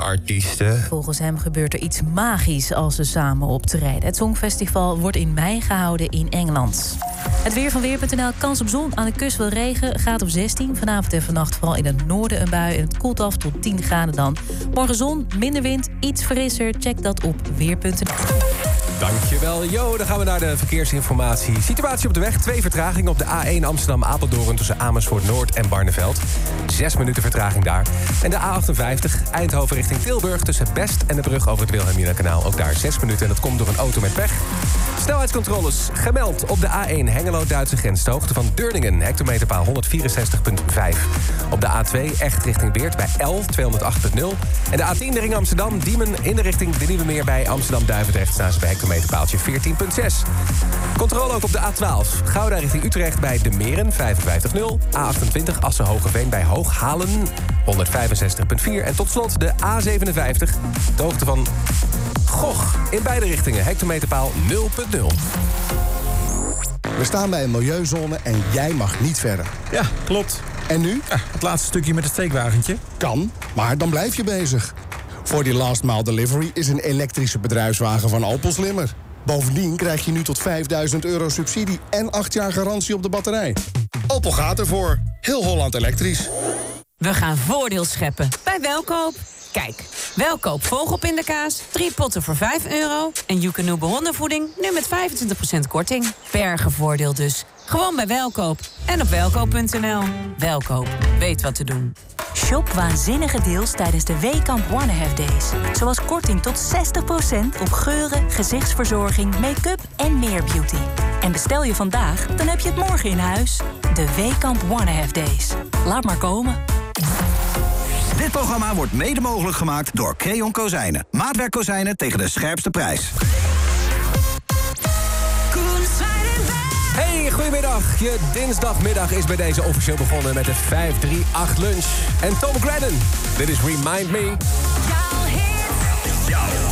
artiesten. Volgens hem gebeurt er iets magisch als ze samen optreden. Het Songfestival wordt in mei gehouden in Engeland. Het weer van Weer.nl. Kans op zon. Aan de kust wel regen. Gaat op 16. Vanavond en vannacht vooral in het noorden een bui. En het koelt af tot 10 graden dan. Morgen zon, minder wind, iets frisser. Check dat op Weer.nl. Dankjewel, Jo. Dan gaan we naar de verkeersinformatie. Situatie op de weg. Twee vertragingen op de A1 Amsterdam-Apeldoorn... tussen Amersfoort Noord en Barneveld. Zes minuten vertraging daar. En de A58 Eindhoven richting Tilburg... tussen Best en de brug over het Wilhelmina-kanaal. Ook daar zes minuten. En dat komt door een auto met pech. Snelheidscontroles gemeld op de A1 Hengelo-Duitse grens. Van Deurningen, hectometerpaal 164,5. Op de A2 echt richting Beert bij L 208,0. En de A10 de ring Amsterdam, Diemen in de richting de Nieuwe Meer... bij Amsterdam-Duivendrecht ze bij hectometerpaaltje 14,6. Controle ook op de A12. Gouda richting Utrecht bij De Meren 55,0. A28 Assen-Hogeveen bij Hooghalen 165,4. En tot slot de A57. De hoogte van Goch in beide richtingen. Hectometerpaal 0,0. We staan bij een milieuzone en jij mag niet verder. Ja, klopt. En nu? het laatste stukje met het steekwagentje. Kan, maar dan blijf je bezig. Voor die last mile delivery is een elektrische bedrijfswagen van Opel slimmer. Bovendien krijg je nu tot 5000 euro subsidie en 8 jaar garantie op de batterij. Opel gaat ervoor. Heel Holland elektrisch. We gaan voordeel scheppen bij Welkoop. Kijk, Welkoop vogelpindakaas, drie potten voor 5 euro... en Joekanoe hondenvoeding nu met 25% korting. Bergenvoordeel dus. Gewoon bij Welkoop en op welkoop.nl. Welkoop, weet wat te doen. Shop waanzinnige deals tijdens de Weekamp One Have Days. Zoals korting tot 60% op geuren, gezichtsverzorging, make-up en meer beauty. En bestel je vandaag, dan heb je het morgen in huis. De Weekamp One Have Days. Laat maar komen. Dit programma wordt mede mogelijk gemaakt door Creon Kozijnen. Maatwerk kozijnen tegen de scherpste prijs. Hey, goedemiddag. Je dinsdagmiddag is bij deze officieel begonnen met de 538 lunch. En Tom Grennan. Dit is Remind Me. Millions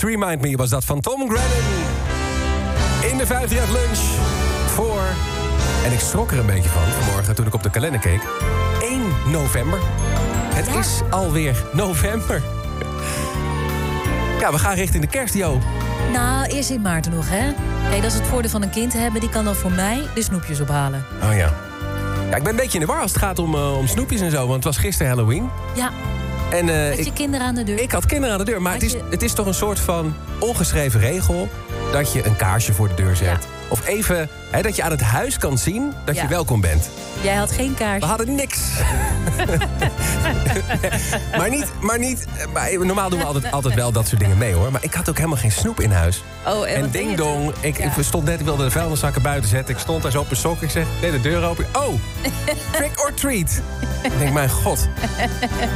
Please Remind Me was dat van Tom Grennan. In de 538 lunch voor... En ik schrok er een beetje van vanmorgen toen ik op de kalender keek. 1 november. Het is alweer november. Ja, we gaan richting de kerst, Jo. Nou, eerst in maart nog, hè? Kijk, dat is het voordeel van een kind hebben. Die kan dan voor mij de snoepjes ophalen. Oh ja. Ja, ik ben een beetje in de war als het gaat om, eh, om snoepjes en zo. Want het was gisteren Halloween. Ja, En, eh, met je ik, kinderen aan de deur. ik had kinderen aan de deur. Maar het Had is, je- het is toch een soort van ongeschreven regel... dat je een kaarsje voor de deur zet. Ja. Of even hè, dat je aan het huis kan zien dat je welkom bent. Jij had geen We kaartje. hadden niks. maar niet, maar niet maar normaal doen we altijd, altijd wel dat soort dingen mee hoor. Maar ik had ook helemaal geen snoep in huis. Oh, en, En deed ding dong, ik, Ja. ik stond net, ik wilde de vuilniszakken buiten zetten. Ik stond daar zo op een sok. Ik zeg, nee, de deur open. Oh, trick or treat. ik denk, mijn god.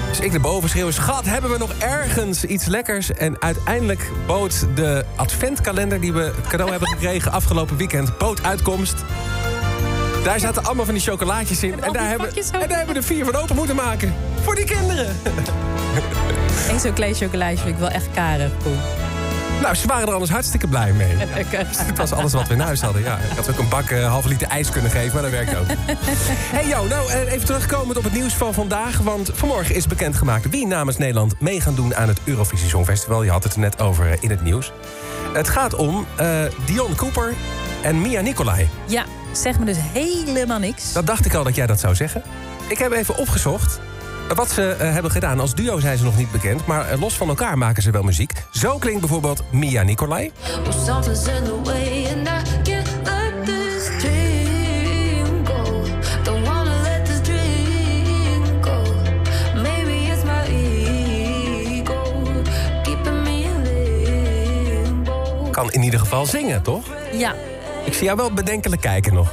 Dus ik naar boven schreeuwen, schat, hebben we nog ergens iets lekkers? En uiteindelijk bood de adventkalender die we cadeau hebben gekregen afgelopen weekend, bood uitkomst. Daar zaten allemaal van die chocolaatjes in. En daar, hebben, en daar hebben we er vier van open moeten maken. Voor die kinderen. Eén zo'n klein chocolaatje vind ik wel echt karig. Koen. Nou, ze waren er anders hartstikke blij mee. Het was alles wat we in huis hadden, ja. Ik had ook een bak eh, halve liter ijs kunnen geven, maar dat werkt ook. hey Jo, nou eh, even terugkomend op het nieuws van vandaag. Want vanmorgen is bekendgemaakt wie namens Nederland mee gaan doen aan het Eurovisie Songfestival. Je had het er net over eh, in het nieuws. Het gaat om Dion Cooper en Mia Nicolai. Ja, zeg me dus helemaal niks. Dat dacht ik al dat jij dat zou zeggen. Ik heb even opgezocht. Wat ze eh, hebben gedaan. Als duo zijn ze nog niet bekend, maar eh, los van elkaar maken ze wel muziek. Zo klinkt bijvoorbeeld Mia Nicolai. Kan in ieder geval zingen, toch? Ja. Ik zie jou wel bedenkelijk kijken nog.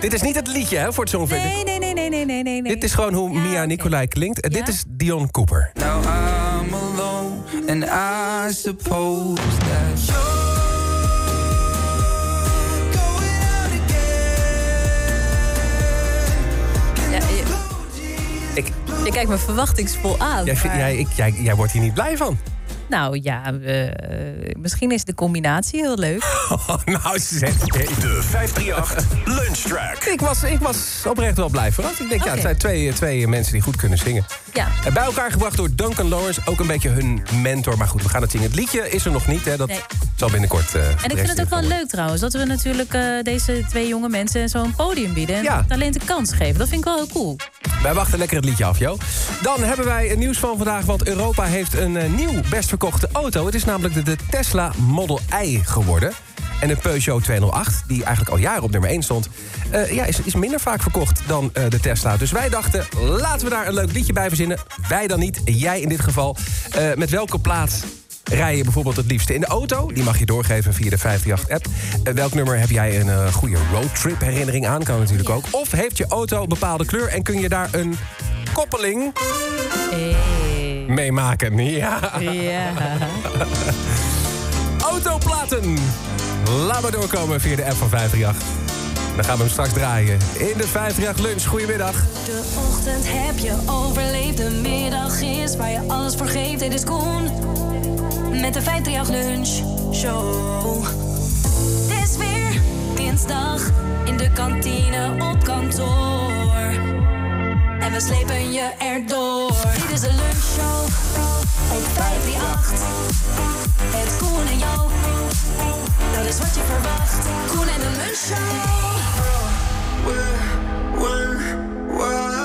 Dit is niet het liedje hè, voor het Songfestival. Nee, nee, nee, nee, nee, nee, nee. Dit is gewoon hoe Ja, Mia. Nicolai klinkt. En Dit is Dion Cooper. Now I'm alone, and I suppose that you're going out again. Ja, je, Ik, je kijkt me verwachtingsvol aan. jij, maar- jij, ik, jij, jij wordt hier niet blij van. Nou ja, eh, misschien is de combinatie heel leuk. nou zeg. De 538 Lunch Track. Ik was, ik was oprecht wel blij verrast. Ik denk, ja, het zijn twee, twee mensen die goed kunnen zingen. Ja. En bij elkaar gebracht door Duncan Lawrence. Ook een beetje hun mentor. Maar goed, we gaan het zingen. Het liedje is er nog niet. Hè. Dat Nee. zal binnenkort... eh, En ik vind het ook wel leuk trouwens, dat we natuurlijk eh, deze twee jonge mensen zo'n podium bieden. En Ja. talent een kans geven. Dat vind ik wel heel cool. Wij wachten lekker het liedje af, Jo. Dan hebben wij het nieuws van vandaag, want Europa heeft een eh, nieuw best verkochte auto. Het is namelijk de, de Tesla Model I geworden. En de Peugeot 208, die eigenlijk al jaren op nummer 1 stond... eh, ja, is, is minder vaak verkocht dan eh, de Tesla. Dus wij dachten, laten we daar een leuk liedje bij verzinnen. Wij dan niet, jij in dit geval. Eh, met welke plaats rij je bijvoorbeeld het liefste in de auto? Die mag je doorgeven via de 538-app. welk nummer heb jij een goede roadtrip herinnering aan? Kan natuurlijk ook. Of heeft je auto een bepaalde kleur en kun je daar een koppeling Hey. mee maken? Ja. Ja. Autoplaten. Laat maar doorkomen via de app van 538. Dan gaan we hem straks draaien in de 538 lunch. Goedemiddag. De ochtend heb je overleefd, de middag is waar je alles voor geeft. Dit is Koen, met de 538 lunch show. Het is weer dinsdag, in de kantine op kantoor. En we slepen je erdoor. Dit is de lunchshow op 538. Het Koen en jou, dat is wat je verwacht. Koen en de lunchshow. Why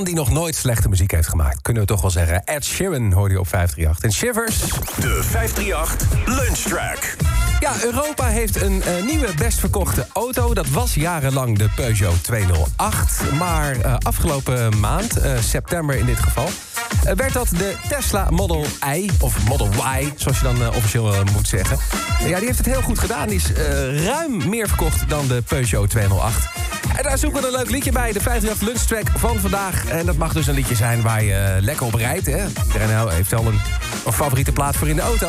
man die nog nooit slechte muziek heeft gemaakt, kunnen we toch wel zeggen. Ed Sheeran hoorde je op 538. En Shivers. De 538 Lunchtrack. Ja, Europa heeft een eh, nieuwe best verkochte auto. Dat was jarenlang de Peugeot 208. Maar eh, afgelopen maand, eh, september in dit geval... werd dat de Tesla Model I, of Model Y, zoals je dan officieel moet zeggen. ja, die heeft het heel goed gedaan. Die is ruim meer verkocht dan de Peugeot 208. En daar zoeken we een leuk liedje bij, de 58 Lunchtrack van vandaag. En dat mag dus een liedje zijn waar je eh, lekker op rijdt. Hè? Iedereen heeft wel een, een favoriete plaat voor in de auto.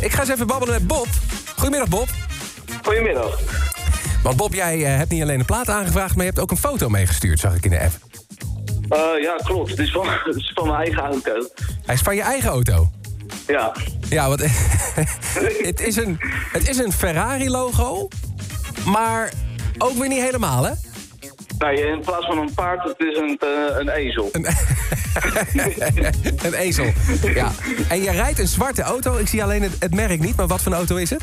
Ik ga eens even babbelen met Bob. Goedemiddag, Bob. Goedemiddag. Want Bob, jij eh, hebt niet alleen een plaat aangevraagd... maar je hebt ook een foto meegestuurd, zag ik in de app. Eh, ja, klopt. Het is, van, het is van mijn eigen auto. Hij is van je eigen auto. Ja. Ja, want het, is een, het is een Ferrari-logo, maar ook weer niet helemaal, hè? Nee, in plaats van een paard, het is een, eh, een ezel. een ezel, ja. En je rijdt een zwarte auto. Ik zie alleen het, het merk niet, maar wat voor een auto is het?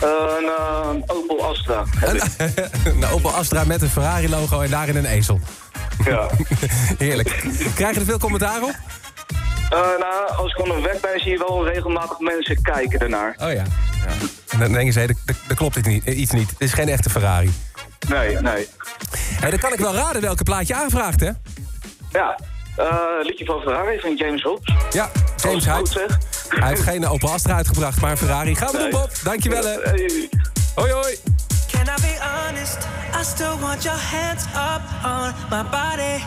Eh, een, eh, een Opel Astra. ik. een Opel Astra met een Ferrari-logo en daarin een ezel. Ja. Heerlijk. Krijg je er veel commentaar op? Nou, als ik onderweg ben, zie je wel regelmatig mensen kijken ernaar. Oh ja. ja. En dan denken ze, hey, dat, klopt niet, iets niet. Het is geen echte Ferrari. Nee, nee. Hey, dan kan ik wel raden welke plaat je aanvraagt, hè? Ja, eh, liedje van Ferrari van James Hobbs. Ja, James goed Hij heeft geen Opel Astra uitgebracht, maar Ferrari. Gaan we doen, Bob. Dankjewel, hè. Hoi, hoi. Can I be honest? I still want your hands up on my body.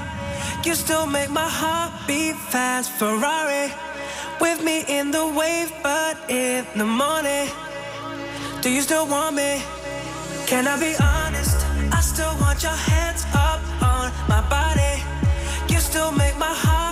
You still make my heart beat fast. Ferrari with me in the wave, but in the morning. Do you still want me? Can I be honest? I still want your hands up on my body. You still make my heart.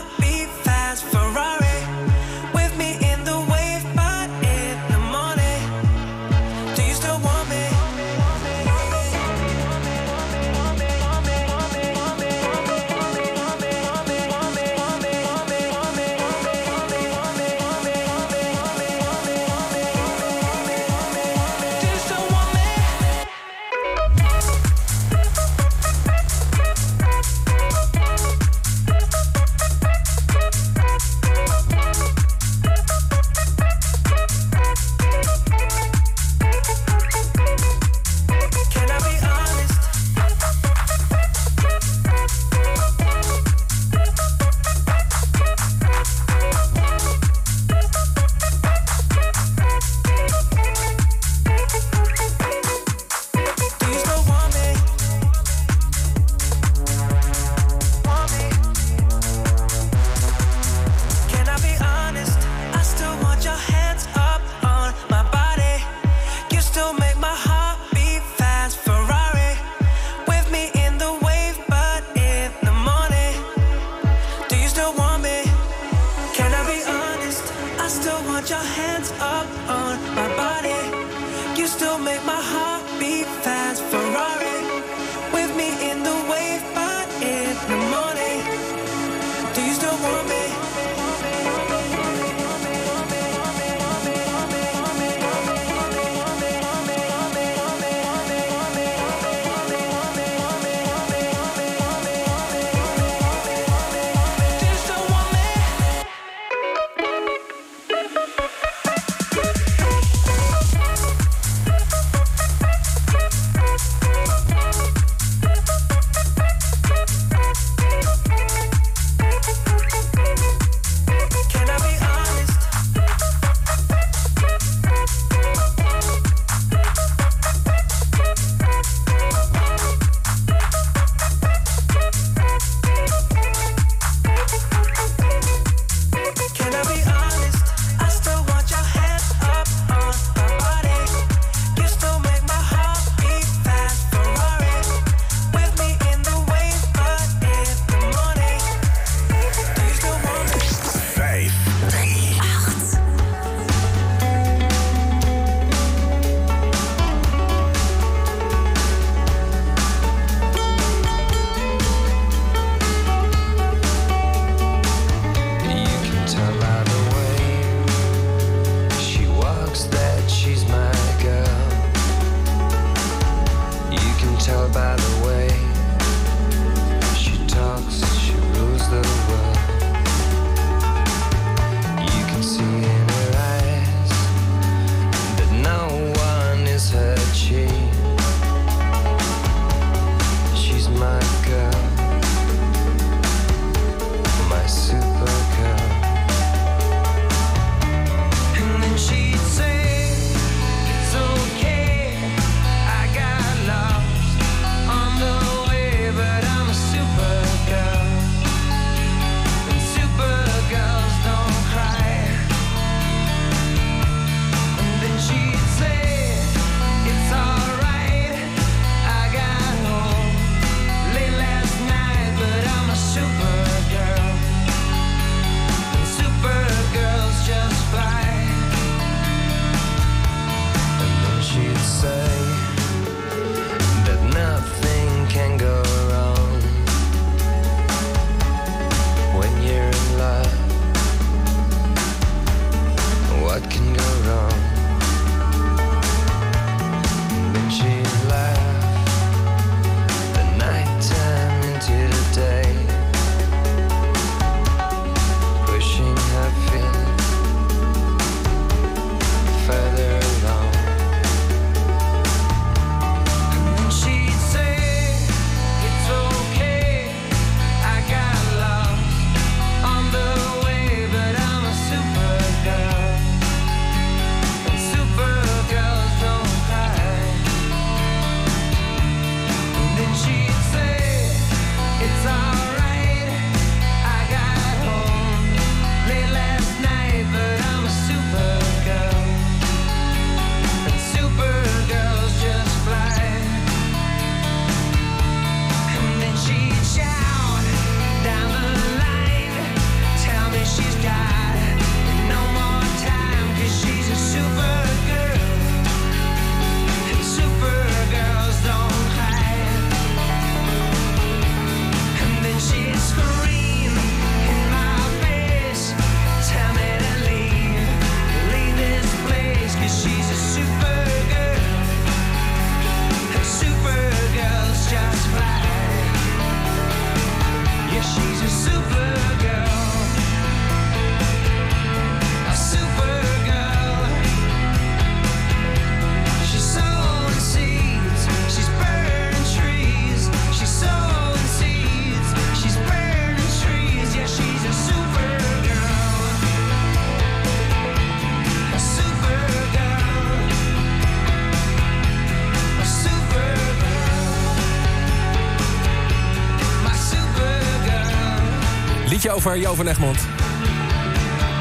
Over Jo van Egmond.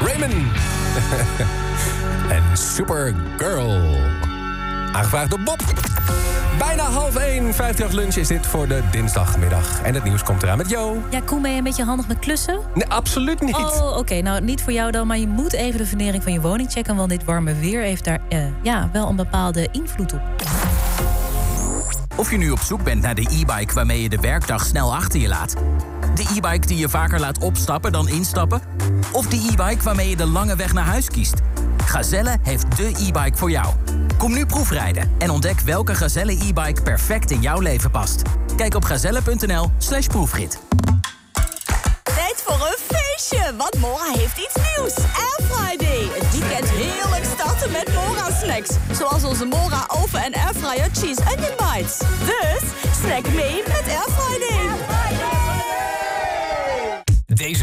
Raymond. en Supergirl. Aangevraagd door Bob. Bijna half 1, 58 lunch is dit voor de dinsdagmiddag. En het nieuws komt eraan met Jo. Ja, Koen, ben je een beetje handig met klussen? Nee, absoluut niet. Oh, oké. Nou, niet voor jou dan, maar je moet even de fundering van je woning checken... want dit warme weer heeft daar eh, ja, wel een bepaalde invloed op. Of je nu op zoek bent naar de e-bike waarmee je de werkdag snel achter je laat. De e-bike die je vaker laat opstappen dan instappen. Of de e-bike waarmee je de lange weg naar huis kiest. Gazelle heeft de e-bike voor jou. Kom nu proefrijden en ontdek welke Gazelle e-bike perfect in jouw leven past. Kijk op gazelle.nl slash proefrit. Tijd voor een feestje, want Mora heeft iets nieuws. Air Friday. Het weekend heerlijk starten met Mora snacks. Zoals onze Mora oven en airfryer cheese onion bites. Dus snack mee met Air Friday.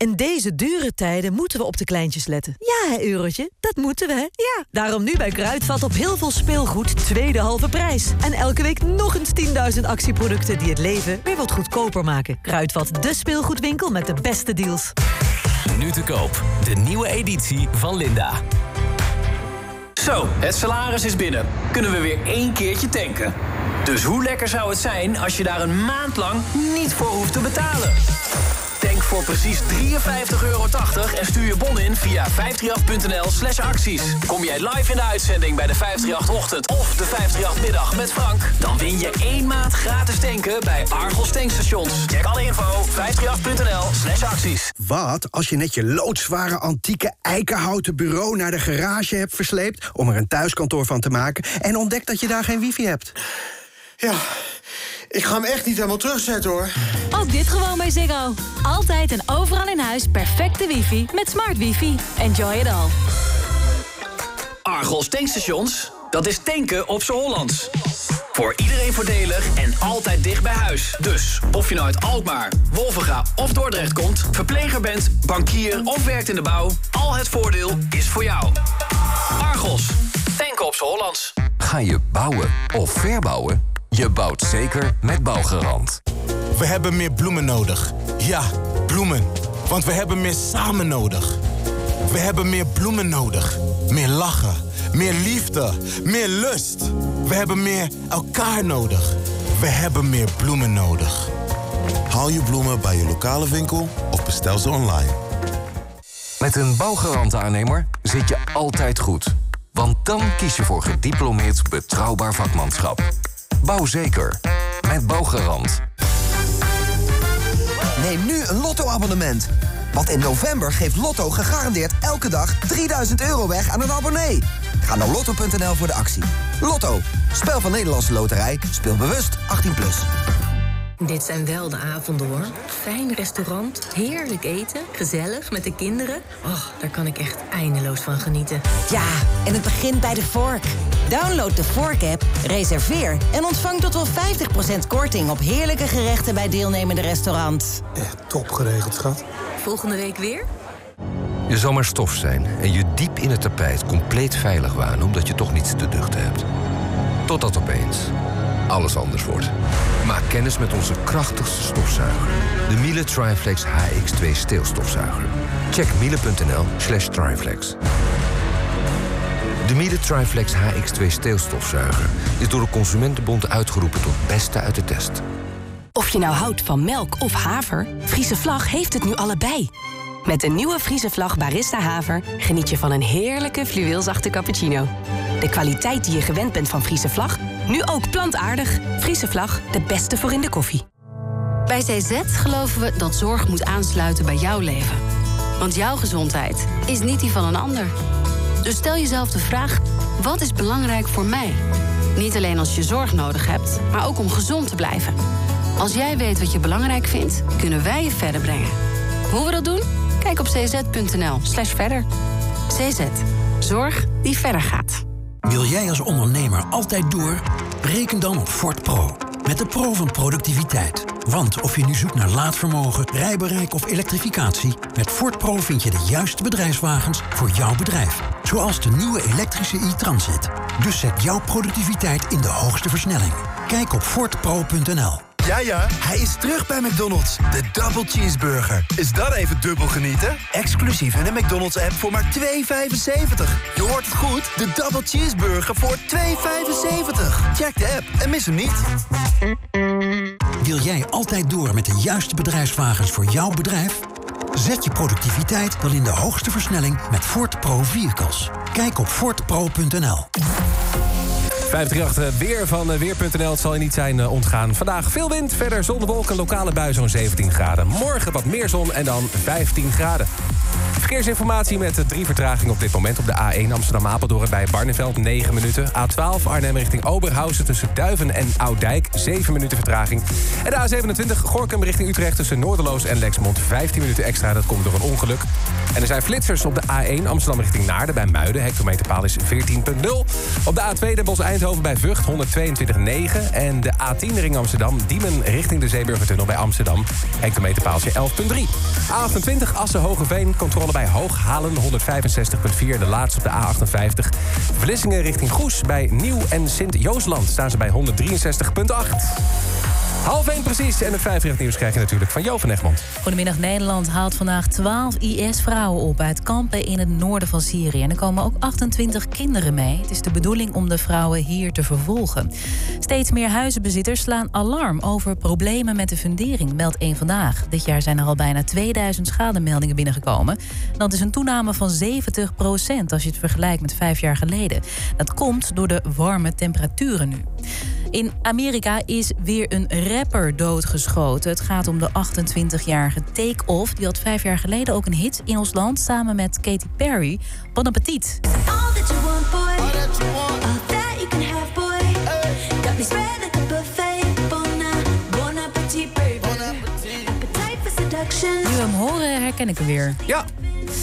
In deze dure tijden moeten we op de kleintjes letten. Ja, hè, Eurotje? Dat moeten we, hè? Ja. Daarom nu bij Kruidvat op heel veel speelgoed tweede halve prijs. En elke week nog eens 10.000 actieproducten die het leven weer wat goedkoper maken. Kruidvat, de speelgoedwinkel met de beste deals. Nu te koop. De nieuwe editie van Linda. Zo, het salaris is binnen. Kunnen we weer één keertje tanken. Dus hoe lekker zou het zijn als je daar een maand lang niet voor hoeft te betalen? Tank voor precies 53,80 euro en stuur je bon in via 538.nl slash acties. Kom jij live in de uitzending bij de 538-ochtend of de 538-middag met Frank... dan win je één maand gratis tanken bij Argos tankstations. Check alle info 538.nl slash acties. Wat als je net je loodzware antieke eikenhouten bureau naar de garage hebt versleept... om er een thuiskantoor van te maken en ontdekt dat je daar geen wifi hebt? Ja, ik ga hem echt niet helemaal terugzetten hoor. Ook dit gewoon bij Ziggo. Altijd en overal in huis perfecte wifi met smart wifi. Enjoy it all. Argos tankstations, dat is tanken op z'n Hollands. Voor iedereen voordelig en altijd dicht bij huis. Dus of je nou uit Alkmaar, Wolvenga of Dordrecht komt... verpleger bent, bankier of werkt in de bouw... al het voordeel is voor jou. Argos, tanken op z'n Hollands. Ga je bouwen of verbouwen? Je bouwt zeker met Bouwgarant. We hebben meer bloemen nodig. Ja, bloemen. Want we hebben meer samen nodig. We hebben meer bloemen nodig. Meer lachen. Meer liefde. Meer lust. We hebben meer elkaar nodig. We hebben meer bloemen nodig. Haal je bloemen bij je lokale winkel of bestel ze online. Met een Bouwgarant-aannemer zit je altijd goed. Want dan kies je voor gediplomeerd betrouwbaar vakmanschap. Bouw zeker. Met Bouwgarant. Neem nu een Lotto-abonnement. Want in november geeft Lotto gegarandeerd elke dag 3000 euro weg aan een abonnee. Ga naar lotto.nl voor de actie. Lotto, spel van Nederlandse Loterij. Speel bewust 18+. Plus. Dit zijn wel de avonden hoor. Fijn restaurant, heerlijk eten, gezellig met de kinderen. Oh, daar kan ik echt eindeloos van genieten. Ja, en het begint bij de Vork. Download de Vork-app, reserveer en ontvang tot wel 50% korting op heerlijke gerechten bij deelnemende restaurants. Echt top geregeld, schat. Volgende week weer? Je zal maar stof zijn en je diep in het tapijt compleet veilig wanen... omdat je toch niets te duchten hebt. Totdat opeens alles anders wordt. Maak kennis met onze krachtigste stofzuiger. De Miele Triflex HX2 steelstofzuiger. Check miele.nl slash triflex. De Miele Triflex HX2 steelstofzuiger is door de Consumentenbond uitgeroepen tot beste uit de test. Of je nou houdt van melk of haver, Friese Vlag heeft het nu allebei. Met de nieuwe Friese Vlag Barista Haver geniet je van een heerlijke fluweelzachte cappuccino. De kwaliteit die je gewend bent van Friese Vlag, nu ook plantaardig. Friese Vlag, de beste voor in de koffie. Bij CZ geloven we dat zorg moet aansluiten bij jouw leven. Want jouw gezondheid is niet die van een ander. Dus stel jezelf de vraag, wat is belangrijk voor mij? Niet alleen als je zorg nodig hebt, maar ook om gezond te blijven. Als jij weet wat je belangrijk vindt, kunnen wij je verder brengen. Hoe we dat doen? Kijk op cz.nl slash verder. CZ. Zorg die verder gaat. Wil jij als ondernemer altijd door? Reken dan op Ford Pro. Met de Pro van productiviteit. Want of je nu zoekt naar laadvermogen, rijbereik of elektrificatie... met Ford Pro vind je de juiste bedrijfswagens voor jouw bedrijf. Zoals de nieuwe elektrische e-Transit. Dus zet jouw productiviteit in de hoogste versnelling. Kijk op fordpro.nl. Ja, ja, hij is terug bij McDonald's. De Double Cheeseburger. Is dat even dubbel genieten? Exclusief in de McDonald's-app voor maar 2,75. Je hoort het goed, de Double Cheeseburger voor 2,75. Check de app en mis hem niet. Wil jij altijd door met de juiste bedrijfswagens voor jouw bedrijf? Zet je productiviteit dan in de hoogste versnelling met Ford Pro Vehicles. Kijk op fordpro.nl. 538 weer van eh, Weer.nl. Het zal je niet zijn eh, ontgaan. Vandaag veel wind, verder zonnewolken, lokale bui zo'n 17 graden. Morgen wat meer zon en dan 15 graden. Verkeersinformatie met drie vertragingen op dit moment. Op de A1 Amsterdam-Apeldoorn bij Barneveld 9 minuten. A12 Arnhem richting Oberhausen tussen Duiven en Oudijk 7 minuten vertraging. En de A27 Gorkum richting Utrecht tussen Noorderloos en Lexmond 15 minuten extra. Dat komt door een ongeluk. En er zijn flitsers op de A1 Amsterdam richting Naarden bij Muiden. Hectometerpaal is 14.0. Op de A2 Den Bosch Eindhoven bij Vught 122.9. En de A10 ring Amsterdam Diemen richting de Zeeburgertunnel bij Amsterdam. Hectometerpaaltje 11.3. A28 Assen Hogeveen controle bij Hooghalen 165.4. De laatste op de A58. Vlissingen richting Goes bij Nieuw en Sint-Joosland staan ze bij 163.8. Half 1 precies. En het 5 nieuws krijg je natuurlijk van Jo van Egmond. Goedemiddag Nederland haalt vandaag 12 IS-vrouwen op uit kampen in het noorden van Syrië. En er komen ook 28 kinderen mee. Het is de bedoeling om de vrouwen hier te vervolgen. Steeds meer huizenbezitters slaan alarm over problemen met de fundering, meldt één vandaag. Dit jaar zijn er al bijna 2000 schademeldingen binnengekomen. Dat is een toename van 70 procent als je het vergelijkt met vijf jaar geleden. Dat komt door de warme temperaturen nu. In Amerika is weer een rapper doodgeschoten. Het gaat om de 28-jarige Take Off. Die had vijf jaar geleden ook een hit in ons land samen met Katy Perry. Bon appetit. Nu we hem horen, herken ik hem weer. Ja.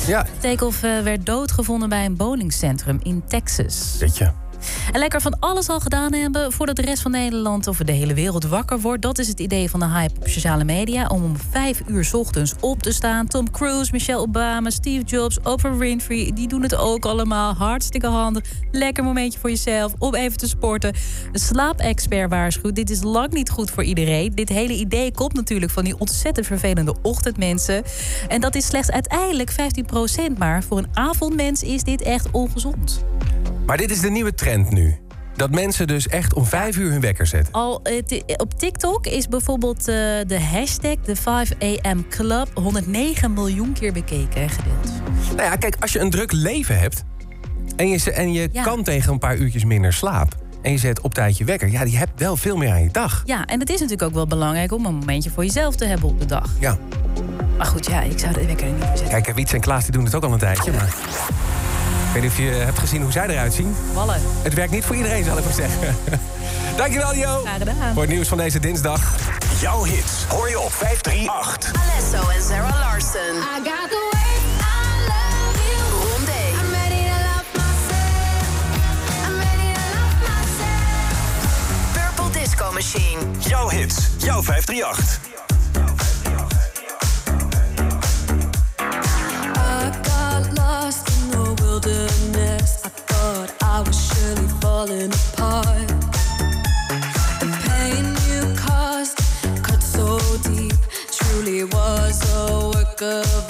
ja. Takeoff eh, werd doodgevonden bij een bowlingcentrum in Texas. Weet je. En lekker van alles al gedaan hebben voordat de rest van Nederland of de hele wereld wakker wordt. Dat is het idee van de hype op sociale media. Om om vijf uur ochtends op te staan. Tom Cruise, Michelle Obama, Steve Jobs, Oprah Winfrey. Die doen het ook allemaal. Hartstikke handig. Lekker momentje voor jezelf om even te sporten. De slaapexpert waarschuwt. Dit is lang niet goed voor iedereen. Dit hele idee komt natuurlijk van die ontzettend vervelende ochtendmensen. En dat is slechts uiteindelijk 15% maar. Voor een avondmens is dit echt ongezond. Maar dit is de nieuwe trend nu. Dat mensen dus echt om vijf uur hun wekker zetten. Al eh, ti- op TikTok is bijvoorbeeld eh, de hashtag de 5am Club 109 miljoen keer bekeken en gedeeld. Nou ja, kijk, als je een druk leven hebt... en je, en je Ja. kan tegen een paar uurtjes minder slaap... en je zet op tijd je wekker... ja, die hebt wel veel meer aan je dag. Ja, en het is natuurlijk ook wel belangrijk om een momentje voor jezelf te hebben op de dag. Ja. Maar goed, ja, ik zou de wekker er niet voor zetten. Kijk, Wiets en Klaas die doen het ook al een tijdje, maar... Ik weet niet of je hebt gezien hoe zij eruit zien. Wallen. Het werkt niet voor iedereen, zal ik maar zeggen. Dankjewel, Jo. Graag gedaan. Voor het nieuws van deze dinsdag. Jouw hits hoor je op 538. Alesso en Sarah Larson. I got the way I love you. Rondé. I'm ready to love myself. I'm ready to love myself. Purple Disco Machine. Jouw hits, jouw 538. I thought I was surely falling apart. The pain you caused cut so deep. Truly was a work of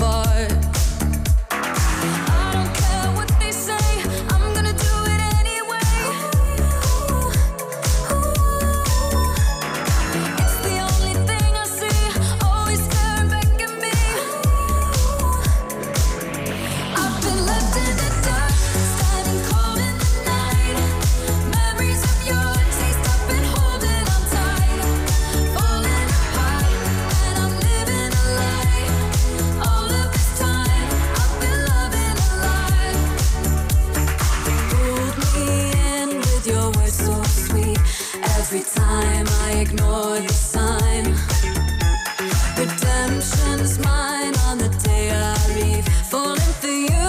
Every time I ignore the sign. Redemption's mine on the day I leave. Falling for you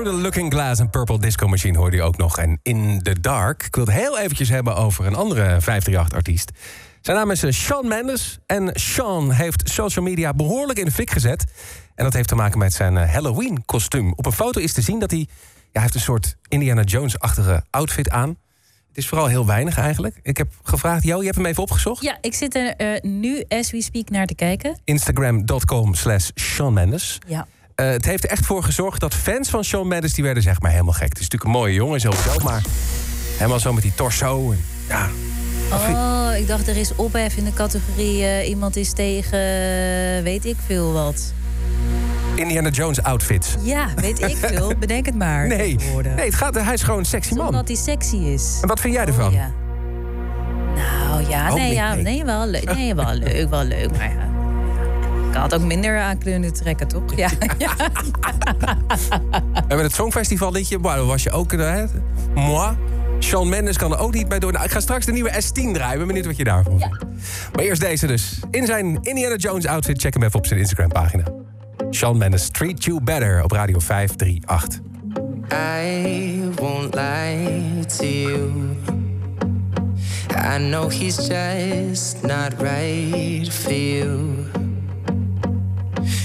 Through the Looking Glass en Purple Disco Machine hoorde je ook nog. En In the Dark. Ik wil het heel eventjes hebben over een andere 538-artiest. Zijn naam is eh, Shawn Mendes. En Shawn heeft social media behoorlijk in de fik gezet. En dat heeft te maken met zijn eh, Halloween-kostuum. Op een foto is te zien dat hij... Ja, hij heeft een soort Indiana Jones-achtige outfit aan. Het is vooral heel weinig eigenlijk. Ik heb gevraagd, Jo, je hebt hem even opgezocht? Ja, ik zit er eh, nu, as we speak, naar te kijken. Instagram.com slash Shawn Mendes. Ja. Eh, het heeft er echt voor gezorgd dat fans van Shawn Mendes... die werden zeg maar helemaal gek. Het is natuurlijk een mooie jongen sowieso, maar... helemaal zo met die torso. En, ja, Oh, ik dacht er is ophef in de categorie... eh, iemand is tegen, eh, weet ik veel wat. Indiana Jones outfits. Ja, weet ik veel. Bedenk het maar. Nee, nee het gaat, hij is gewoon een sexy man. Omdat hij sexy is. En wat vind jij ervan? ja. Nou ja, nee, niet, ja, nee. nee, wel leuk. Nee, wel leuk, wel leuk. Maar ja, ik had ook minder aan kunnen trekken, toch? Ja. ja. En met het Songfestival liedje, wow, was je ook... Uh, moi. Shawn Mendes kan er ook niet bij door. Nou, ik ga straks de nieuwe S10 draaien. Ben benieuwd wat je daarvan vindt. Maar eerst deze dus. In zijn Indiana Jones outfit. Check hem even op zijn Instagram pagina. Shawn Mendes, Treat You Better op Radio 538. I won't lie to you. I know he's just not right for you.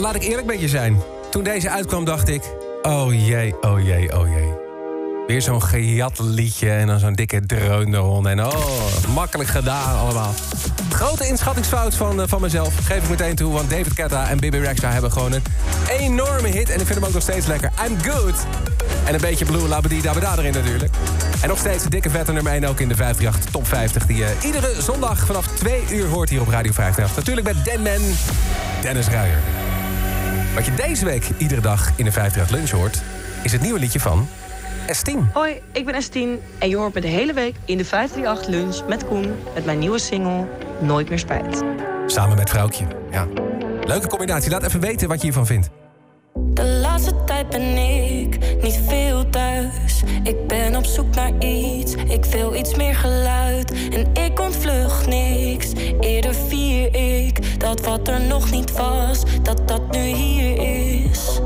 laat ik eerlijk met je zijn. Toen deze uitkwam dacht ik... Oh jee, oh jee, oh jee. Weer zo'n gejat liedje en dan zo'n dikke dreun eronder. En oh, makkelijk gedaan allemaal. Grote inschattingsfout van, eh, van mezelf. Geef ik meteen toe, want David Guetta en Bibi Rexha hebben gewoon een enorme hit. En ik vind hem ook nog steeds lekker. I'm good. En een beetje Blue Dabada erin natuurlijk. En nog steeds dikke vette nummer 1 ook in de 538 Top 50... die je iedere zondag vanaf 2 uur hoort hier op Radio 538. Natuurlijk met Denman, Dennis Ruijer. Wat je deze week iedere dag in de 538 Lunch hoort... is het nieuwe liedje van Estine. Hoi, ik ben Estine en je hoort me de hele week in de 538 Lunch met Koen... met mijn nieuwe single Nooit meer spijt. Samen met Vrouwtje, ja. Leuke combinatie. Laat even weten wat je hiervan vindt. De laatste tijd ben ik niet veel thuis. Ik ben op zoek naar iets, ik wil iets meer geluid. En ik ontvlucht niks, eerder vier ik dat wat er nog niet was, dat dat nu hier is.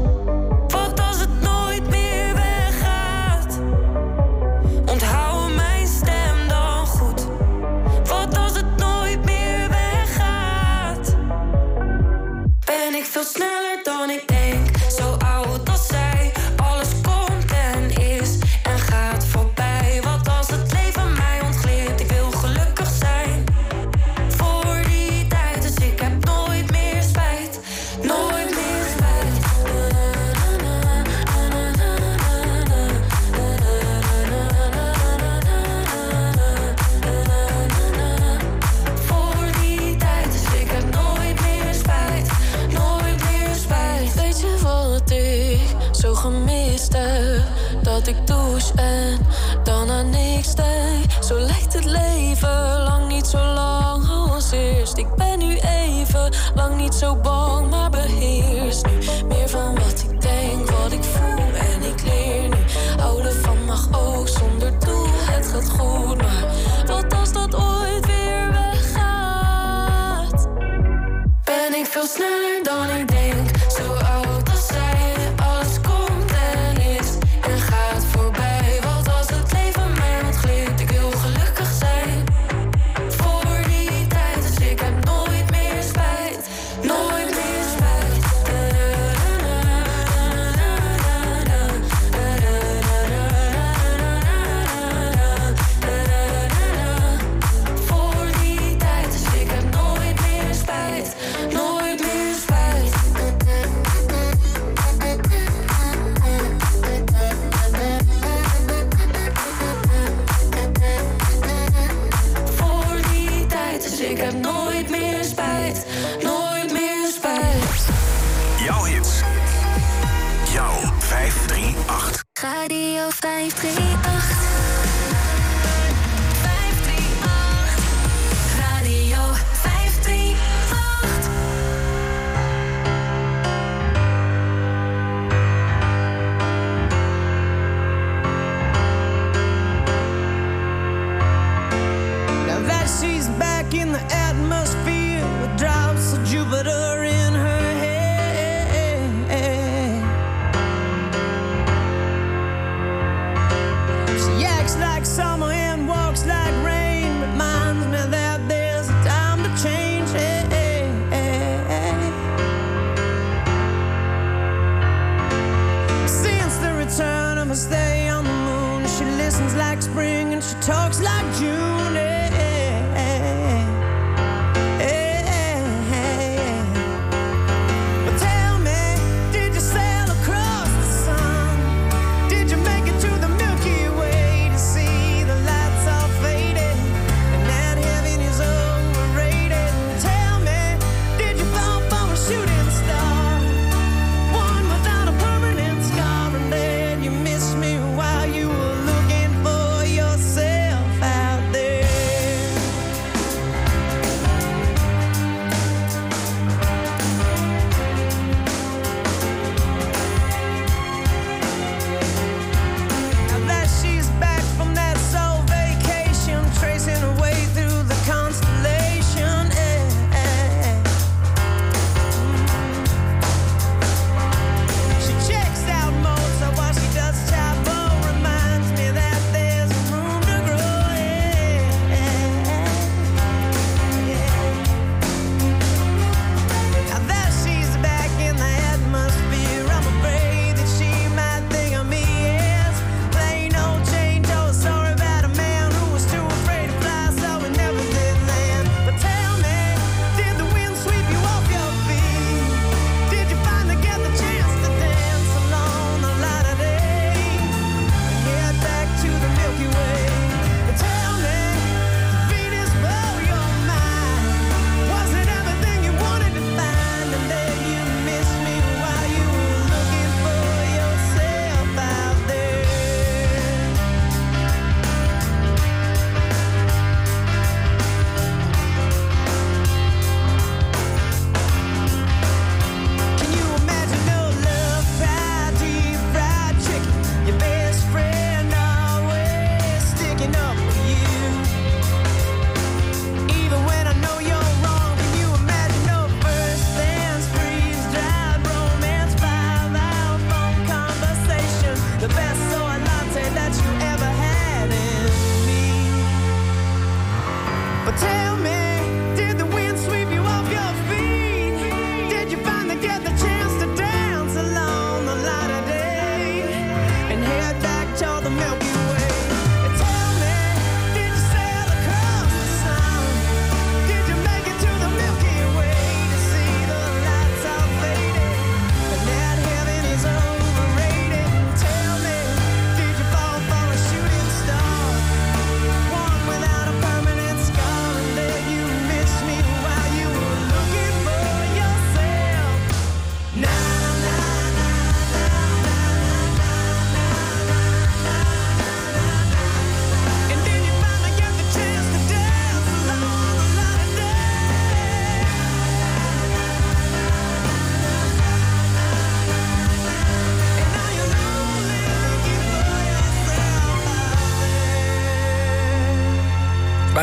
The Milky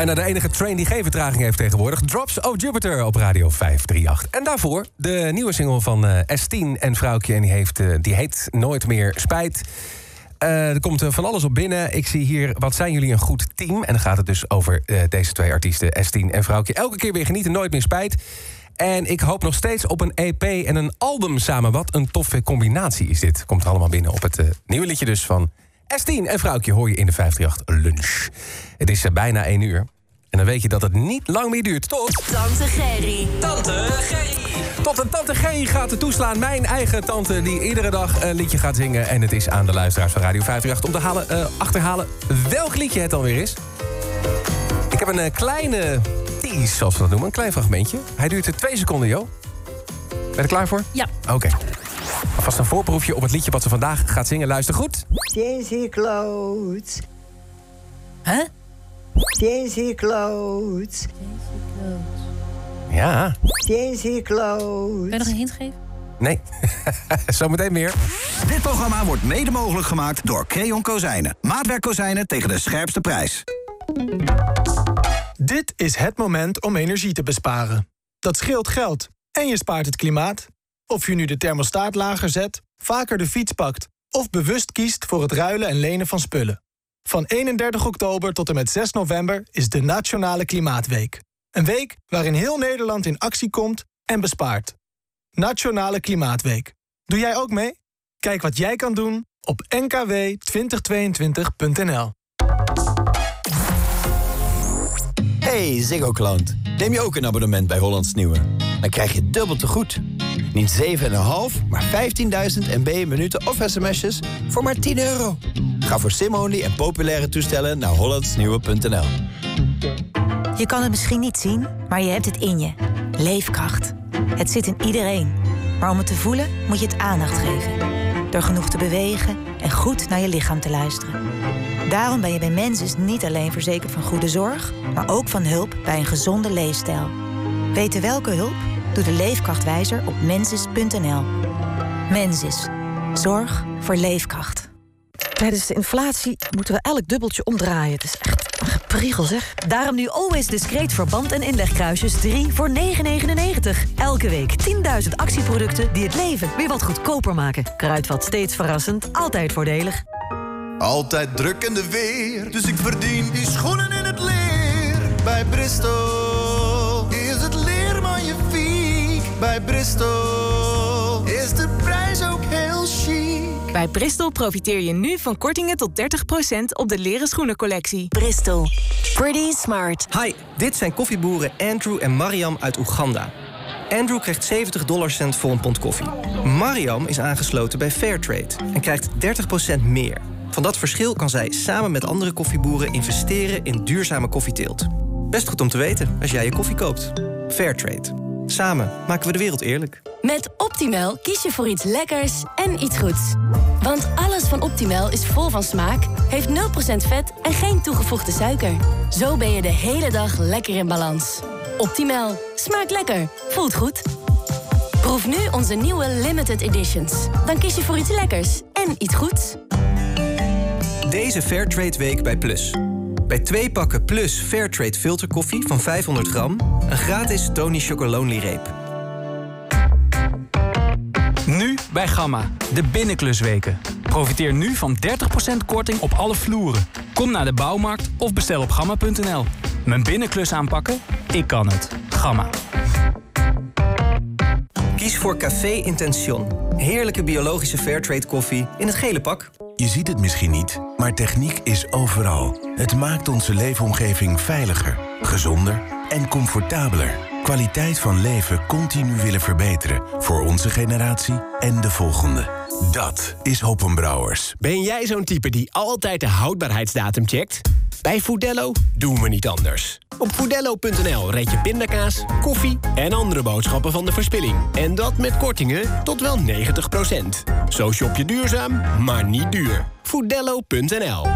Bijna de enige train die geen vertraging heeft tegenwoordig. Drops of Jupiter op Radio 538. En daarvoor de nieuwe single van eh, S10 en Vrouwtje. En die, heeft, eh, die heet Nooit meer spijt. Eh, er komt van alles op binnen. Ik zie hier, wat zijn jullie een goed team? En dan gaat het dus over deze twee artiesten, S10 en Vrouwtje. Elke keer weer genieten, nooit meer spijt. En ik hoop nog steeds op een EP en een album samen. Wat een toffe combinatie is dit. Komt allemaal binnen op het nieuwe liedje dus van S10 en Vrouwtje... hoor je in de 538 lunch. Het is eh, bijna 1 uur. En dan weet je dat het niet lang meer duurt tot... Tante Gerry. Tante Gerry. Tot een tante Gerry gaat het toeslaan. Mijn eigen tante die iedere dag een liedje gaat zingen. En het is aan de luisteraars van Radio 538 om te halen, eh, achterhalen welk liedje het alweer is. Ik heb een eh, kleine tease, zoals we dat noemen. Een klein fragmentje. Hij duurt er twee seconden, joh. Ben je er klaar voor? Ja. Oké. Alvast een voorproefje op het liedje wat ze vandaag gaat zingen. Luister goed. Daisy Clothes. Huh? Daisy Clothes. Ja. Daisy Clothes. Kun je nog een hint geven? Nee. Zometeen meer. Dit programma wordt mede mogelijk gemaakt door Creon Kozijnen. Maatwerk kozijnen tegen de scherpste prijs. Dit is het moment om energie te besparen. Dat scheelt geld en je spaart het klimaat. Of je nu de thermostaat lager zet, vaker de fiets pakt... of bewust kiest voor het ruilen en lenen van spullen. Van 31 oktober tot en met 6 november is de Nationale Klimaatweek. Een week waarin heel Nederland in actie komt en bespaart. Nationale Klimaatweek. Doe jij ook mee? Kijk wat jij kan doen op nkw2022.nl. Hey Ziggo-klant. Neem je ook een abonnement bij Hollands Nieuwe? Dan krijg je dubbel te goed. Niet 7,5, maar 15.000 MB minuten of sms'jes voor maar 10 euro. Ga voor sim-only en populaire toestellen naar hollandsnieuwe.nl. Je kan het misschien niet zien, maar je hebt het in je. Leefkracht. Het zit in iedereen. Maar om het te voelen moet je het aandacht geven. Door genoeg te bewegen en goed naar je lichaam te luisteren. Daarom ben je bij Mensis niet alleen verzekerd van goede zorg, maar ook van hulp bij een gezonde leefstijl. Weten welke hulp? Doe de Leefkrachtwijzer op mensis.nl. Mensis. Zorg voor leefkracht. Tijdens de inflatie moeten we elk dubbeltje omdraaien. Het is echt een gepriegel, zeg. Daarom nu Always Discreet verband en inlegkruisjes 3 voor 9,99. Elke week 10.000 actieproducten die het leven weer wat goedkoper maken. Kruidvat steeds verrassend, altijd voordelig. Altijd druk in de weer, dus ik verdien die schoenen in het leer. Bij Bristol is het leer magnifiek. Bij Bristol is de prijs ook heel chic. Bij Bristol profiteer je nu van kortingen tot 30% op de leren schoenencollectie. Bristol. Pretty smart. Hi, dit zijn koffieboeren Andrew en Mariam uit Oeganda. Andrew krijgt 70 dollarcent voor een pond koffie. Mariam is aangesloten bij Fairtrade en krijgt 30% meer. Van dat verschil kan zij samen met andere koffieboeren investeren in duurzame koffieteelt. Best goed om te weten als jij je koffie koopt. Fairtrade. Samen maken we de wereld eerlijk. Met Optimal kies je voor iets lekkers en iets goeds. Want alles van Optimal is vol van smaak, heeft 0% vet en geen toegevoegde suiker. Zo ben je de hele dag lekker in balans. Optimal. Smaakt lekker. Voelt goed. Proef nu onze nieuwe limited editions. Dan kies je voor iets lekkers en iets goeds. Deze Fairtrade week bij Plus. Bij twee pakken Plus Fairtrade filterkoffie van 500 gram... een gratis Tony Chocolonely reep. Nu bij Gamma, de binnenklusweken. Profiteer nu van 30% korting op alle vloeren. Kom naar de bouwmarkt of bestel op gamma.nl. Mijn binnenklus aanpakken? Ik kan het. Gamma. Kies voor Café Intention. Heerlijke biologische Fairtrade koffie in het gele pak. Je ziet het misschien niet, maar techniek is overal. Het maakt onze leefomgeving veiliger, gezonder en comfortabeler. Kwaliteit van leven continu willen verbeteren. Voor onze generatie en de volgende. Dat is Hoppenbrouwers. Ben jij zo'n type die altijd de houdbaarheidsdatum checkt? Bij Foodello doen we niet anders. Op foodello.nl red je pindakaas, koffie en andere boodschappen van de verspilling. En dat met kortingen tot wel 90%. Zo shop je duurzaam, maar niet duur. Foodello.nl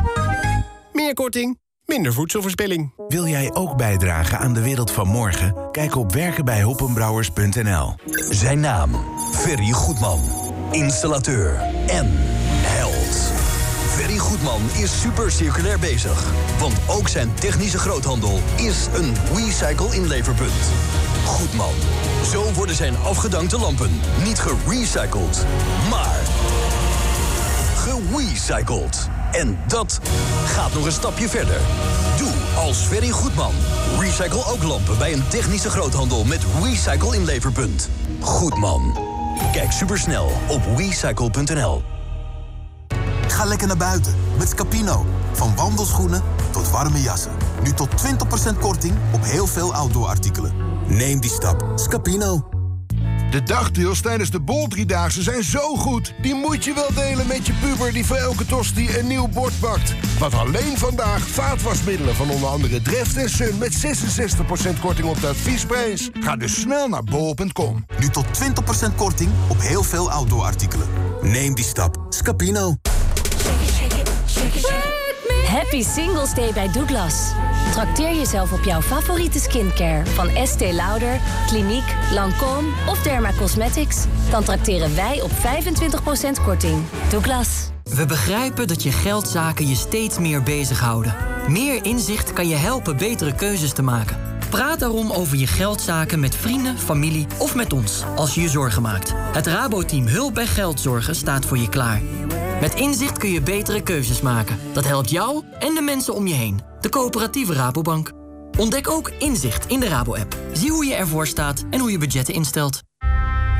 Meer korting, minder voedselverspilling. Wil jij ook bijdragen aan de wereld van morgen? Kijk op werkenbijhoppenbrouwers.nl. Zijn naam, Ferry Goedman. Installateur en held. Ferry Goedman is super circulair bezig. Want ook zijn technische groothandel is een WeCycle inleverpunt. Goedman. Zo worden zijn afgedankte lampen niet gerecycled, maar gewecycled. En dat gaat nog een stapje verder. Doe als Ferry Goedman. Recycle ook lampen bij een technische groothandel met Recycle inleverpunt. Goedman. Kijk supersnel op wecycle.nl. Ga lekker naar buiten met Scapino. Van wandelschoenen tot warme jassen. Nu tot 20% korting op heel veel outdoor-artikelen. Neem die stap. Scapino. De dagdeals tijdens de Bol Driedaagse zijn zo goed. Die moet je wel delen met je puber die voor elke tosti een nieuw bord bakt. Want alleen vandaag vaatwasmiddelen van onder andere Dreft en Sun... met 66% korting op de adviesprijs. Ga dus snel naar bol.com. Nu tot 20% korting op heel veel outdoor-artikelen. Neem die stap. Scapino. Happy Singles Day bij Douglas. Trakteer jezelf op jouw favoriete skincare van Estée Lauder, Clinique, Lancôme of Derma Cosmetics. Dan trakteren wij op 25% korting. Douglas. We begrijpen dat je geldzaken je steeds meer bezighouden. Meer inzicht kan je helpen betere keuzes te maken. Praat daarom over je geldzaken met vrienden, familie of met ons als je je zorgen maakt. Het Raboteam Hulp bij Geldzorgen staat voor je klaar. Met inzicht kun je betere keuzes maken. Dat helpt jou en de mensen om je heen. De coöperatieve Rabobank. Ontdek ook inzicht in de Rabo-app. Zie hoe je ervoor staat en hoe je budgetten instelt.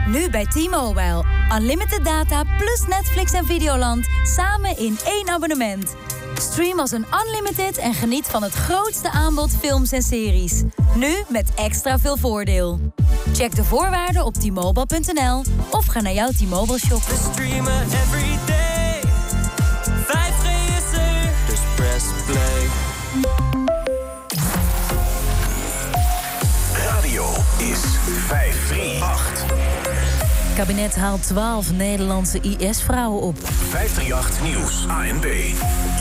Nu bij T-Mobile. Unlimited data plus Netflix en Videoland. Samen in één abonnement. Stream als een unlimited en geniet van het grootste aanbod films en series. Nu met extra veel voordeel. Check de voorwaarden op t-mobile.nl of ga naar jouw T-Mobile shop. Kabinet haalt 12 Nederlandse IS-vrouwen op. 538 Nieuws. ANB.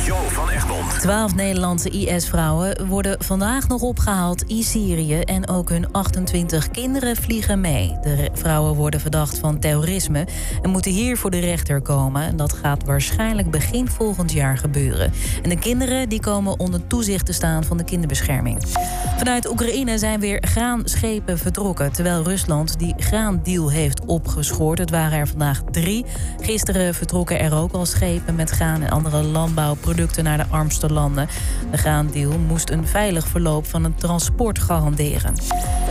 Jo van Egmond. 12 Nederlandse IS-vrouwen worden vandaag nog opgehaald in Syrië en ook hun 28 kinderen vliegen mee. De vrouwen worden verdacht van terrorisme en moeten hier voor de rechter komen. En dat gaat waarschijnlijk begin volgend jaar gebeuren. En de kinderen die komen onder toezicht te staan van de kinderbescherming. Vanuit Oekraïne zijn weer graanschepen vertrokken, terwijl Rusland die graandeal heeft opgeschoord. Het waren er vandaag drie. Gisteren vertrokken er ook al schepen met graan en andere landbouwproducten naar de armste landen. De graandeal moest een veilig verloop van het transport garanderen.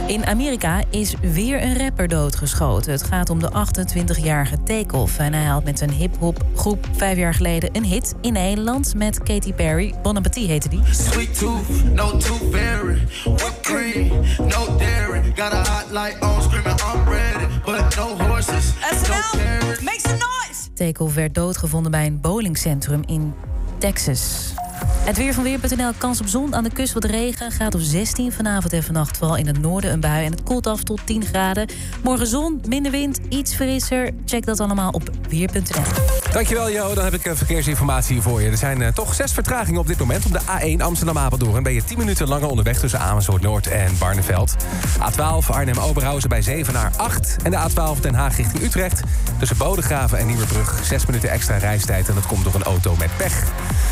In Amerika is weer een rapper doodgeschoten. Het gaat om de 28-jarige Takeoff. En hij had met zijn hip-hop groep vijf jaar geleden een hit in Nederland met Katy Perry. Bon Appetit heette die. Sweet tooth, no tooth fairy. Whipped cream, no dairy. Got a hot light on, screaming I'm ready. But no horses, no carrots. Make some noise! Takeoff werd doodgevonden bij een bowlingcentrum in Texas. Het weer van Weer.nl, kans op zon aan de kust wat regen. Gaat op 16 vanavond en vannacht vooral in het noorden een bui. En het koelt af tot 10 graden. Morgen zon, minder wind, iets frisser. Check dat allemaal op Weer.nl. Dankjewel Jo, dan heb ik eh, verkeersinformatie voor je. Er zijn eh, toch zes vertragingen op dit moment. Op de A1 Amsterdam-Apeldoorn ben je 10 minuten langer onderweg... tussen Amersfoort Noord en Barneveld. A12 Arnhem-Oberhausen bij 7 naar 8. En de A12 Den Haag richting Utrecht. Tussen Bodegraven en Nieuwerbrug 6 minuten extra reistijd. En dat komt door een auto met pech.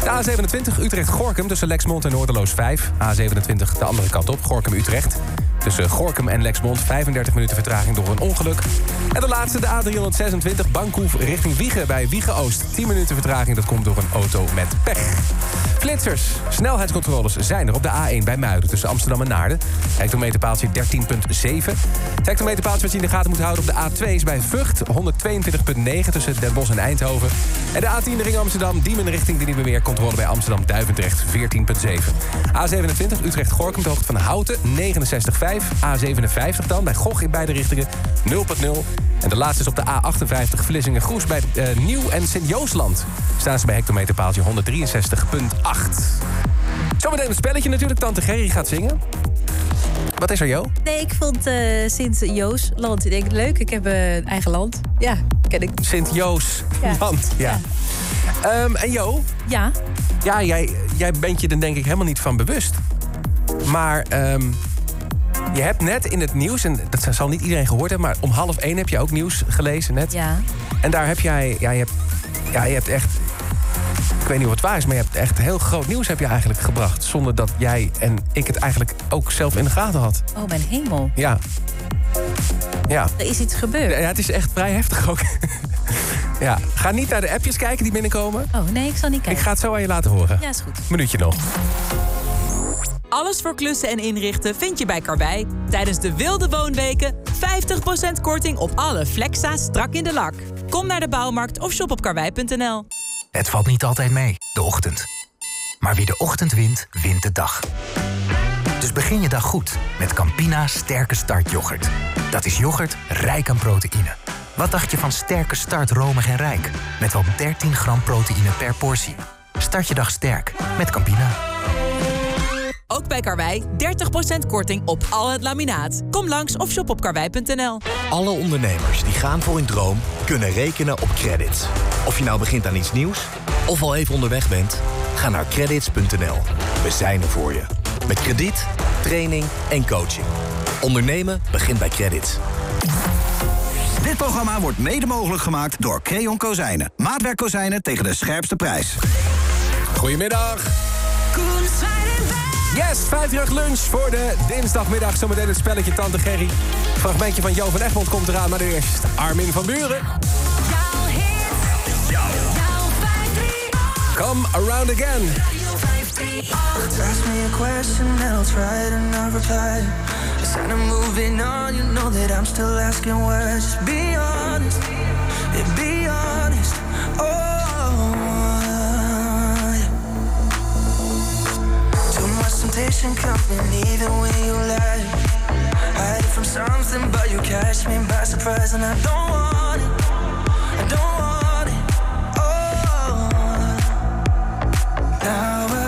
De A27 Utrecht-Gorkum tussen Lexmond en Noorderloos 5. A27 de andere kant op, Gorkum-Utrecht. Tussen Gorkum en Lexmond 35 minuten vertraging door een ongeluk. En de laatste, de A326 Bankhoef richting Wiegen bij Wiegen Oost. 10 minuten vertraging, dat komt door een auto met pech. Flitsers. Snelheidscontroles zijn er op de A1 bij Muiden tussen Amsterdam en Naarden. Hectometerpaaltje 13.7. Het hectometerpaaltje wat je in de gaten moet houden op de A2 is bij Vught 122.9 tussen Den Bosch en Eindhoven. En de A10 de ring Amsterdam, Diemen richting de Nieuwe Meer. Controle bij Amsterdam Duivendrecht 14.7. A27 Utrecht-Gorkum de hoogte van Houten 69.5. A57 dan bij Goch in beide richtingen 0.0. En de laatste is op de A58 Vlissingen-Goes bij eh, Nieuw en Sint-Joosland. Staan ze bij hectometerpaaltje 163.8. Zometeen een spelletje natuurlijk. Tante Gerry gaat zingen. Wat is er, Jo? Nee, ik vond eh Sint-Joosland. Ik denk, leuk, ik heb eh, een eigen land. Ja, ken ik. Sint-Joosland, ja. Ehm, en Jo? Ja? Ja, jij, jij bent je er denk ik helemaal niet van bewust. Maar ehm, je hebt net in het nieuws, en dat zal niet iedereen gehoord hebben... maar om half één heb je ook nieuws gelezen net. Ja. En daar heb jij, ja, je hebt, ja, je hebt echt... Ik weet niet of het waar is, maar je hebt echt heel groot nieuws heb je eigenlijk gebracht. Zonder dat jij en ik het eigenlijk ook zelf in de gaten had. Oh, mijn hemel. Ja. Ja. Er is iets gebeurd. Ja, het is echt vrij heftig ook. ja. Ga niet naar de appjes kijken die binnenkomen. Oh, nee, ik zal niet kijken. Ik ga het zo aan je laten horen. Ja, is goed. Minuutje nog. Alles voor klussen en inrichten vind je bij Karwei. Tijdens de wilde woonweken 50% korting op alle Flexa strak in de lak. Kom naar de bouwmarkt of shop op karwei.nl. Het valt niet altijd mee, de ochtend. Maar wie de ochtend wint, wint de dag. Dus begin je dag goed met Campina Sterke Start yoghurt. Dat is yoghurt rijk aan proteïne. Wat dacht je van Sterke Start romig en rijk? Met wel 13 gram proteïne per portie. Start je dag sterk met Campina. Ook bij Karwei 30% korting op al het laminaat. Kom langs of shop op karwei.nl. Alle ondernemers die gaan voor hun droom kunnen rekenen op credits. Of je nou begint aan iets nieuws of al even onderweg bent, ga naar credits.nl. We zijn er voor je. Met krediet, training en coaching. Ondernemen begint bij credits. Dit programma wordt mede mogelijk gemaakt door Creon Kozijnen. Maatwerkkozijnen tegen de scherpste prijs. Goedemiddag. Yes, 50 lunch voor de dinsdagmiddag. Zometeen het spelletje Tante Gerry. Fragmentje van Jo van Egmond komt eraan, maar eerst Armin van Buren. Come around again. Ask me a question and I'll try to not reply. Instead of moving on, you know that I'm still asking words. Just be honest, be honest. Oh, temptation coming either way you lie. Hide from something, but you catch me by surprise, and I don't want it. I don't want it. Oh, now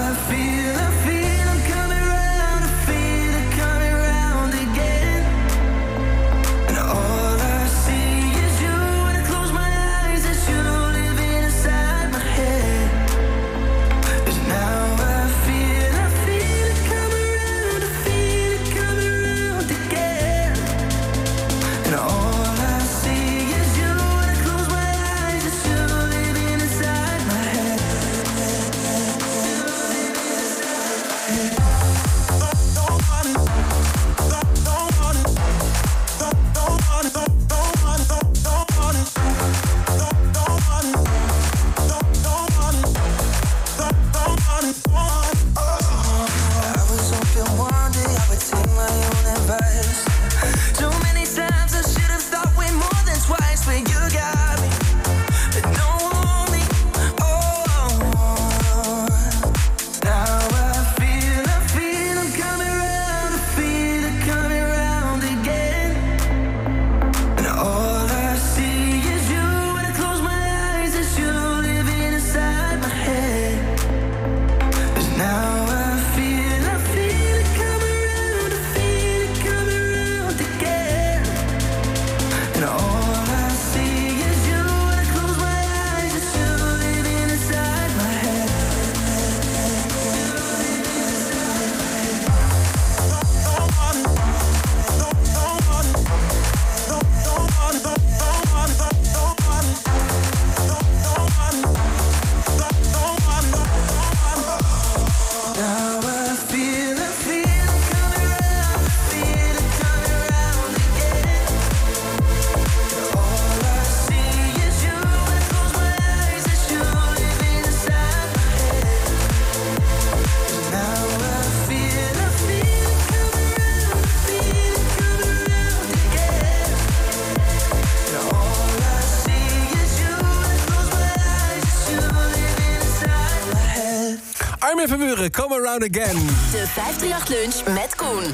Armin van Buren, come around again. De 538 Lunch met Koen.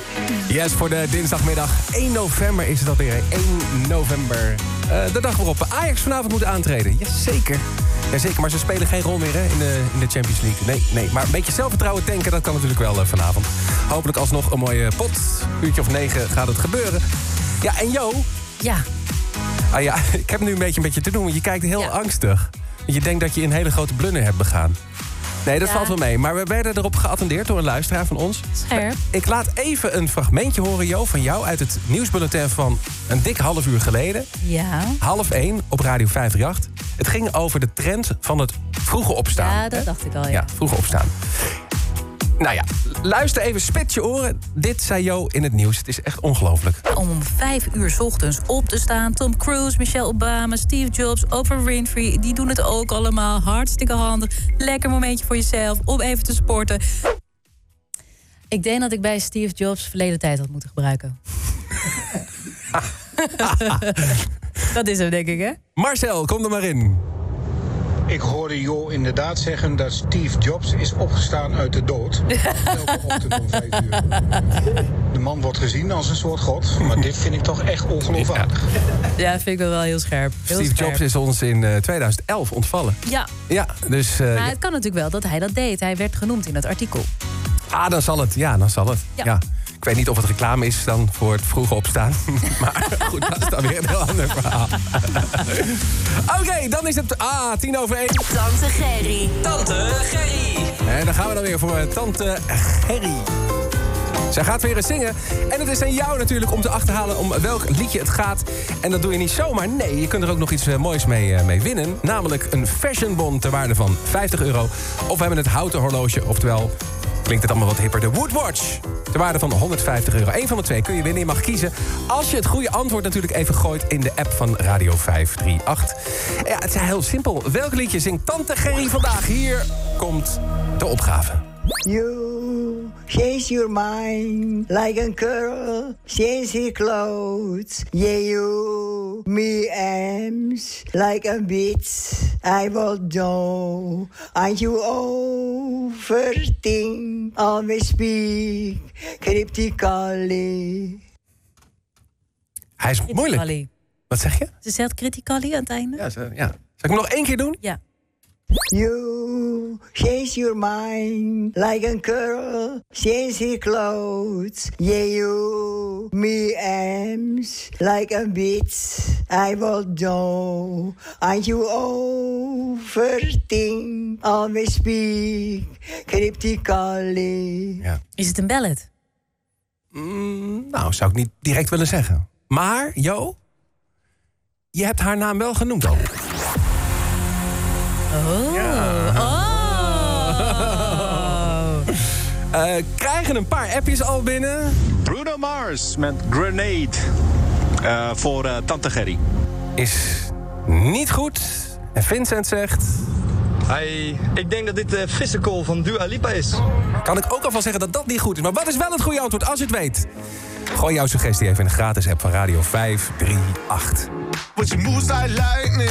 Yes, voor de dinsdagmiddag 1 november is het alweer. 1 november. Eh, de dag waarop Ajax vanavond moet aantreden. Jazeker. Jazeker, maar ze spelen geen rol meer hè, in, de, in de Champions League. Nee, nee, maar een beetje zelfvertrouwen tanken, dat kan natuurlijk wel eh, vanavond. Hopelijk alsnog een mooie pot. Uurtje of negen gaat het gebeuren. Ja, en Jo? Ja. Ah ja, ik heb nu een beetje, een beetje te doen, want je kijkt heel angstig. Want je denkt dat je een hele grote blunder hebt begaan. Nee, dat Ja. valt wel mee. Maar we werden erop geattendeerd door een luisteraar van ons. Scherp. Ik laat even een fragmentje horen, Jo, van jou... uit het nieuwsbulletin van een dik half uur geleden. Ja. Half één op Radio 538. Het ging over de trend van het vroege opstaan. Ja, dat dacht ik al, ja. Ja, vroege opstaan. Nou ja, luister even, spits je oren. Dit zei Jo in het nieuws. Het is echt ongelooflijk. Om om vijf uur 's ochtends op te staan. Tom Cruise, Michelle Obama, Steve Jobs, Oprah Winfrey... die doen het ook allemaal. Hartstikke handig. Lekker momentje voor jezelf om even te sporten. Ik denk dat ik bij Steve Jobs verleden tijd had moeten gebruiken. dat is hem, denk ik, hè? Marcel, kom er maar in. Ik hoorde Jo inderdaad zeggen dat Steve Jobs is opgestaan uit de dood. Elke ochtend om vijf uur. De man wordt gezien als een soort god, maar dit vind ik toch echt ongeloofwaardig. Ja, vind ik wel wel heel scherp. Heel Steve scherp. Jobs is ons in eh, 2011 ontvallen. Ja, Ja, dus... eh, maar ja. het kan natuurlijk wel dat hij dat deed. Hij werd genoemd in het artikel. Ah, dan zal het. Ja, dan zal het. Ja. Ja. Ik weet niet of het reclame is dan voor het vroege opstaan. maar goed, dat is dan weer een heel ander verhaal. Oké, dan is het... Ah, tien over één. Tante Gerry. Tante Gerry. En dan gaan we dan weer voor Tante Gerry. Zij gaat weer eens zingen. En het is aan jou natuurlijk om te achterhalen om welk liedje het gaat. En dat doe je niet zomaar. Nee, je kunt er ook nog iets eh, moois mee, eh, mee winnen. Namelijk een fashionbon ter waarde van 50 euro. Of we hebben het houten horloge, oftewel... Klinkt het allemaal wat hipper, de Woodwatch. Ter waarde van 150 euro. Eén van de twee kun je winnen. Je mag kiezen. Als je het goede antwoord natuurlijk even gooit in de app van Radio 538. Ja, het is heel simpel. Welk liedje zingt Tante Gerry vandaag? Hier komt de opgave. Change your mind like a girl change her clothes. Yeah, you me arms like a bitch. I will do. And you overthink. Always speak cryptically. Hij is moeilijk. Wat zeg je? Ze zegt critically aan het einde? Ja, ze- ja. Zal ik hem nog één keer doen? Ja. You change your mind like a girl change her clothes. Yeah, you me arms like a bitch. I will do. And you overthink. Always speak cryptically. Ja. Is het een ballad? Mm, nou, zou ik niet direct willen zeggen. Maar, Jo, je hebt haar naam wel genoemd al. Oh. Eh, krijgen een paar appjes al binnen. Bruno Mars met Grenade eh, voor eh, Tante Gerry. Is niet goed. En Vincent zegt... Hey, ik denk dat dit de physical van Dua Lipa is. Kan ik ook alvast zeggen dat dat niet goed is. Maar wat is wel het goede antwoord als je het weet? Gooi jouw suggestie even in de gratis app van Radio 538. But she moves like lightning,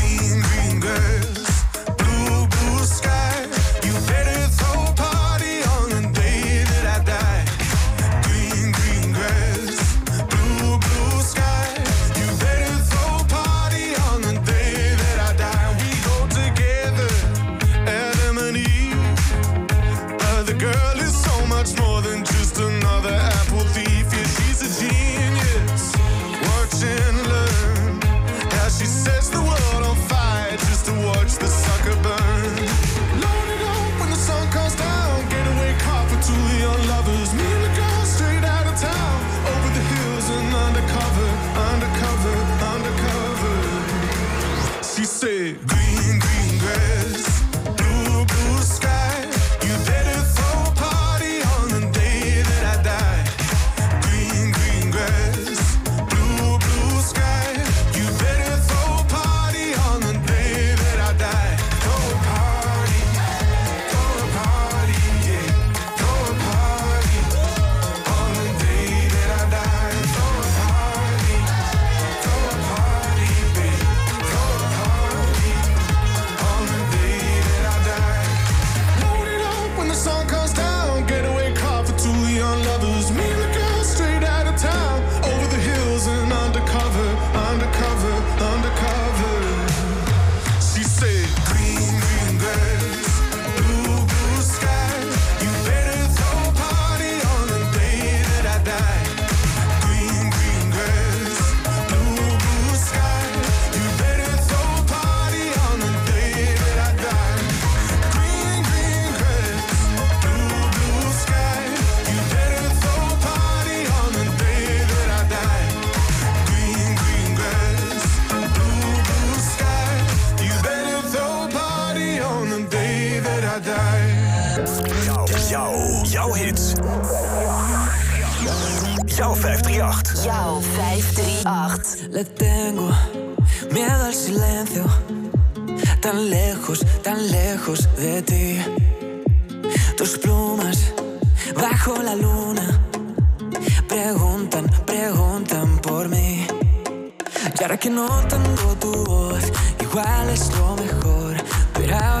que no tengo tu voz, igual es lo mejor. Pero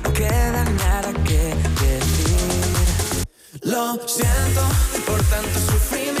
Lo siento por tanto sufrimiento.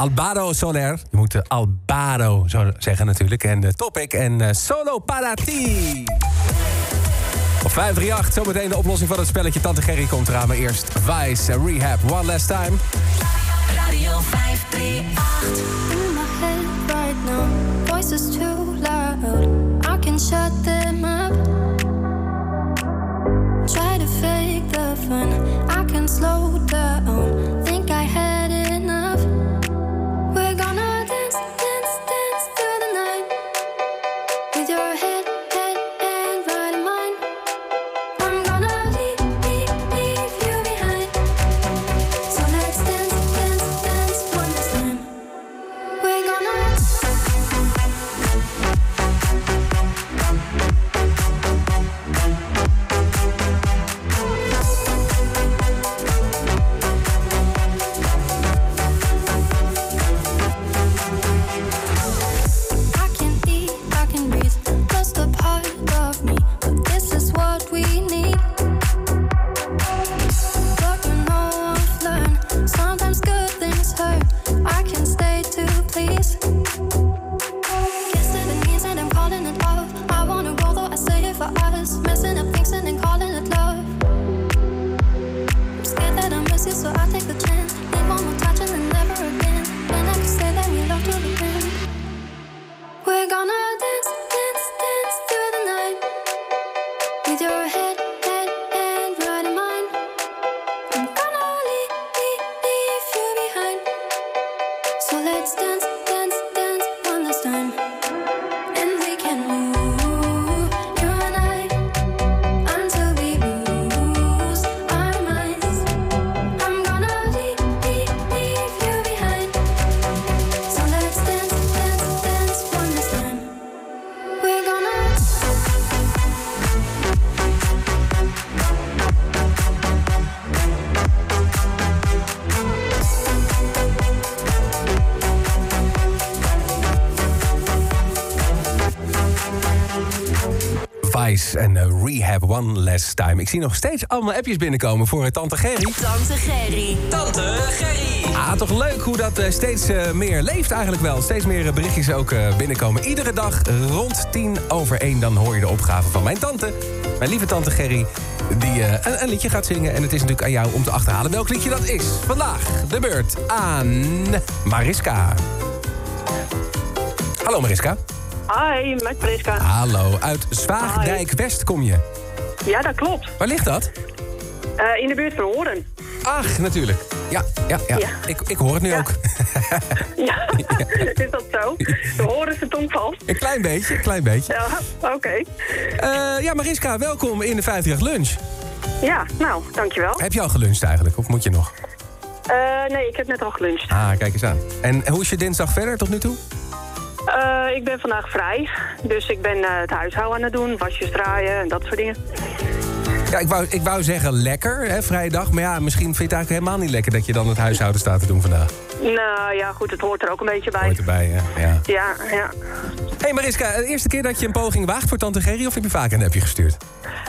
Albado Soler. Je moet eh, Albado zo zeggen natuurlijk. En de Topic en eh, Solo para ti. Op 538, zometeen de oplossing van het spelletje. Tante Gerry komt eraan, maar eerst Vice Rehab. One last time. Radio 538. In my head right now, too loud. I can shut them up. Try to fake the fun. I can slow down. One Last Time. Ik zie nog steeds allemaal appjes binnenkomen voor eh, Tante Gerry. Tante Gerry. Tante Gerry. Ah, toch leuk hoe dat eh, steeds eh, meer leeft eigenlijk wel. Steeds meer berichtjes ook eh, binnenkomen. Iedere dag rond tien over één dan hoor je de opgave van mijn tante. Mijn lieve tante Gerry, die eh, een, een liedje gaat zingen. En het is natuurlijk aan jou om te achterhalen welk liedje dat is. Vandaag de beurt aan Mariska. Hallo Mariska. Hi, met Priska. Hallo, uit Zwaagdijk West kom je. Ja, dat klopt. Waar ligt dat? Eh, in de buurt van Horen. Ach, natuurlijk. Ja, ja, ja. Ja. Ik, ik hoor het nu ook. Ja, is dat zo? De Horen de tongval. Een klein beetje, een klein beetje. Ja, oké. Eh, ja, Mariska, welkom in de 50 lunch. Ja, nou, dankjewel. Heb je al geluncht eigenlijk, of moet je nog? Eh, nee, ik heb net al geluncht. Ah, kijk eens aan. En hoe is je dinsdag verder tot nu toe? Eh, ik ben vandaag vrij, dus ik ben eh, het huishouden aan het doen, wasjes draaien en dat soort dingen. Ja, ik wou, ik wou zeggen lekker, hè, vrije dag. Maar ja, misschien vind je het eigenlijk helemaal niet lekker... dat je dan het huishouden staat te doen vandaag. Nou ja, goed, het hoort er ook een beetje bij. Hoort erbij, hè? Ja. Ja, ja. hey Mariska, de eerste keer dat je een poging waagt voor Tante Gerry... of heb je vaak een appje gestuurd?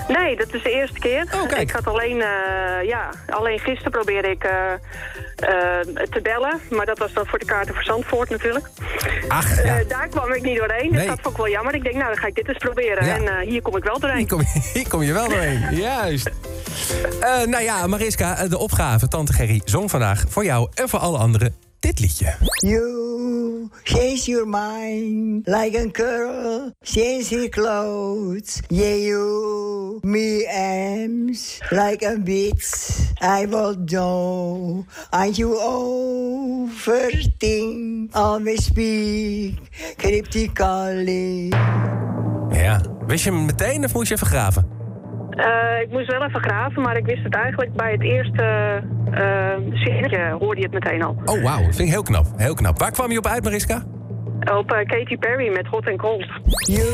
Nee, dat is de eerste keer. Ik had alleen, eh, ja, alleen gisteren probeerde ik eh, eh, te bellen. Maar dat was dan voor de kaarten voor Zandvoort natuurlijk. Ach, ja. Daar kwam ik niet doorheen. Dus Nee. dat vond ik wel jammer. Ik denk, nou, dan ga ik dit eens proberen. Ja. En hier kom ik wel doorheen. Hier kom, hier kom je wel doorheen, juist. Nou ja, Mariska, de opgave Tante Gerry zong vandaag voor jou en voor alle anderen dit liedje. You change your mind like a girl change her clothes. Yeah, you me arms like a bitch. I will do. And you overthink, always speak cryptically. Ja, wist je hem meteen of moest je even graven? Eh, ik moest wel even graven, maar ik wist het eigenlijk bij het eerste eh zinnetje hoorde je het meteen al. Oh, wauw, vind ik heel knap, heel knap. Waar kwam je op uit, Mariska? Op eh, Katy Perry met Hot and Cold. You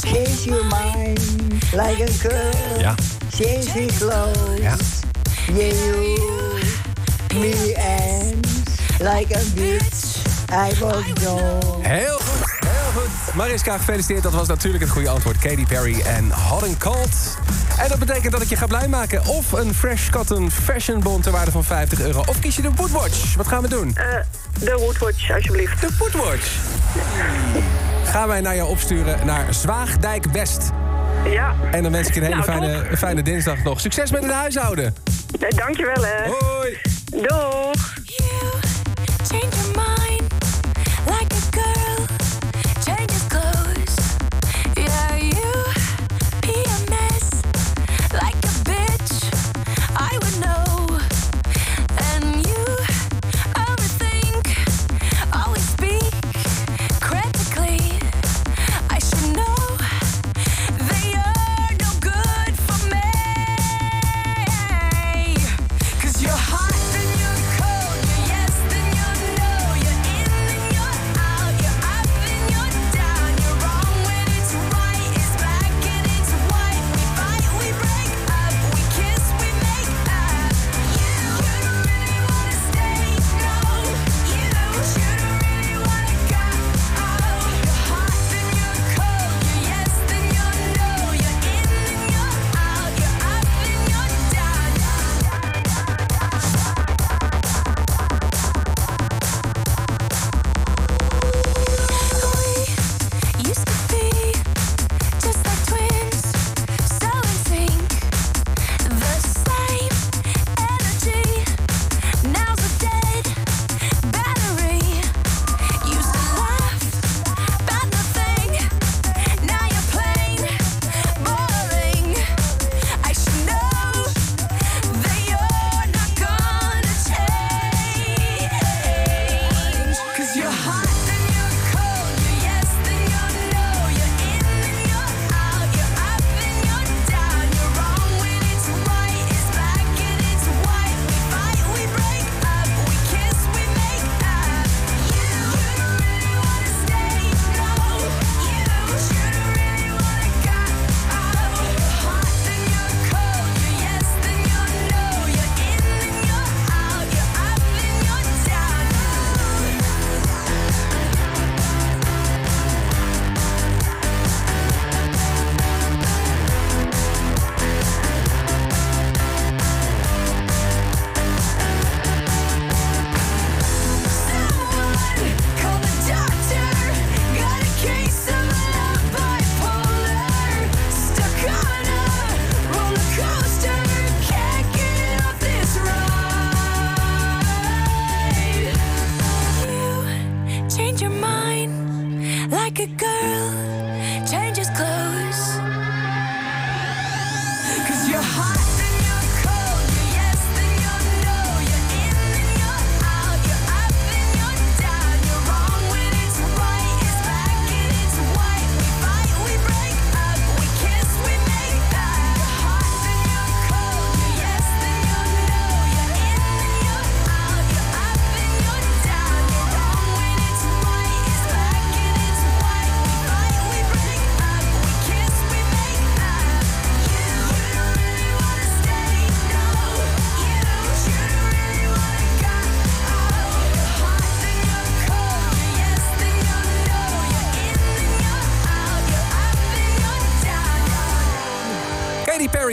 change your mind like a girl Ja. change her clothes. Ja. Yeah, you me arms like a bitch. I will do. Heel goed, goed. Mariska, gefeliciteerd. Dat was natuurlijk het goede antwoord. Katy Perry en Hot and Cold. En dat betekent dat ik je ga blij maken. Of een Fresh Cotton Fashion Bon ter waarde van 50 euro. Of kies je de Woodwatch. Wat gaan we doen? Eh, de Woodwatch, alsjeblieft. De Woodwatch. Gaan wij naar jou opsturen naar Zwaagdijk West. Ja. En dan wens ik je een hele Nou, fijne, top. fijne dinsdag nog. Succes met het huishouden. Eh, dankjewel, hè. Hoi. Doeg. Change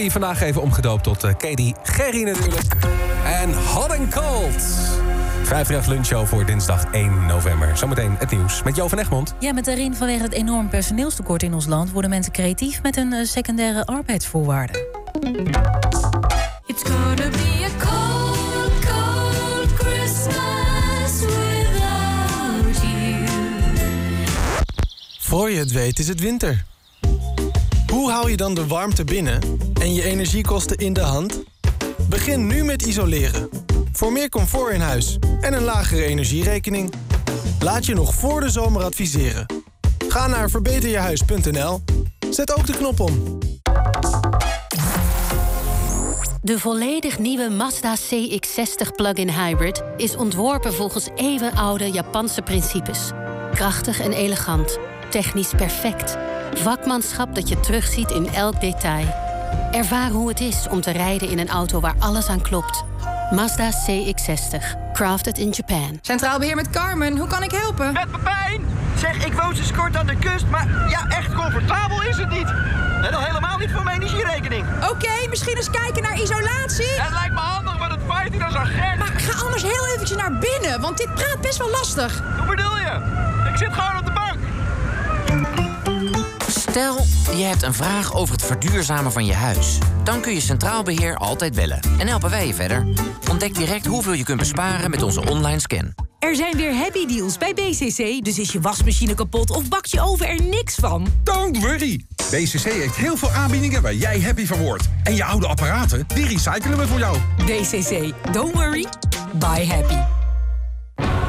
Perry, vandaag even omgedoopt tot eh, Katy Gerry natuurlijk. En Hot and Cold. 538 lunchshow voor dinsdag 1 november. Zometeen het nieuws met Jo van Egmond. Ja, met daarin vanwege het enorm personeelstekort in ons land... worden mensen creatief met hun eh, secundaire arbeidsvoorwaarden. It's gonna be a cold, cold Christmas without you. Voor je het weet is het winter. Hoe hou je dan de warmte binnen en je energiekosten in de hand? Begin nu met isoleren. Voor meer comfort in huis en een lagere energierekening. Laat je nog voor de zomer adviseren. Ga naar verbeterjehuis.nl. Zet ook de knop om. De volledig nieuwe Mazda CX-60 plug-in hybrid is ontworpen volgens eeuwenoude Japanse principes. Krachtig en elegant, technisch perfect. Vakmanschap dat je terugziet in elk detail. Ervaar hoe het is om te rijden in een auto waar alles aan klopt. Mazda CX-60, crafted in Japan. Centraal Beheer met Carmen, hoe kan ik helpen? Met Pepijn! Zeg, ik woon sinds kort aan de kust, maar ja, echt comfortabel is het niet. En al helemaal niet voor mijn energierekening. Oké, misschien eens kijken naar isolatie. Het lijkt me handig, maar het waait hier als een gek. Maar ga anders heel eventjes naar binnen, want dit praat best wel lastig. Hoe bedoel je? Ik zit gewoon op de bank. Stel, je hebt een vraag over het verduurzamen van je huis. Dan kun je Centraal Beheer altijd bellen. En helpen wij je verder. Ontdek direct hoeveel je kunt besparen met onze online scan. Er zijn weer happy deals bij BCC, dus is je wasmachine kapot of bak je oven er niks van? Don't worry. BCC heeft heel veel aanbiedingen waar jij happy van wordt. En je oude apparaten, die recyclen we voor jou. BCC, don't worry, buy happy.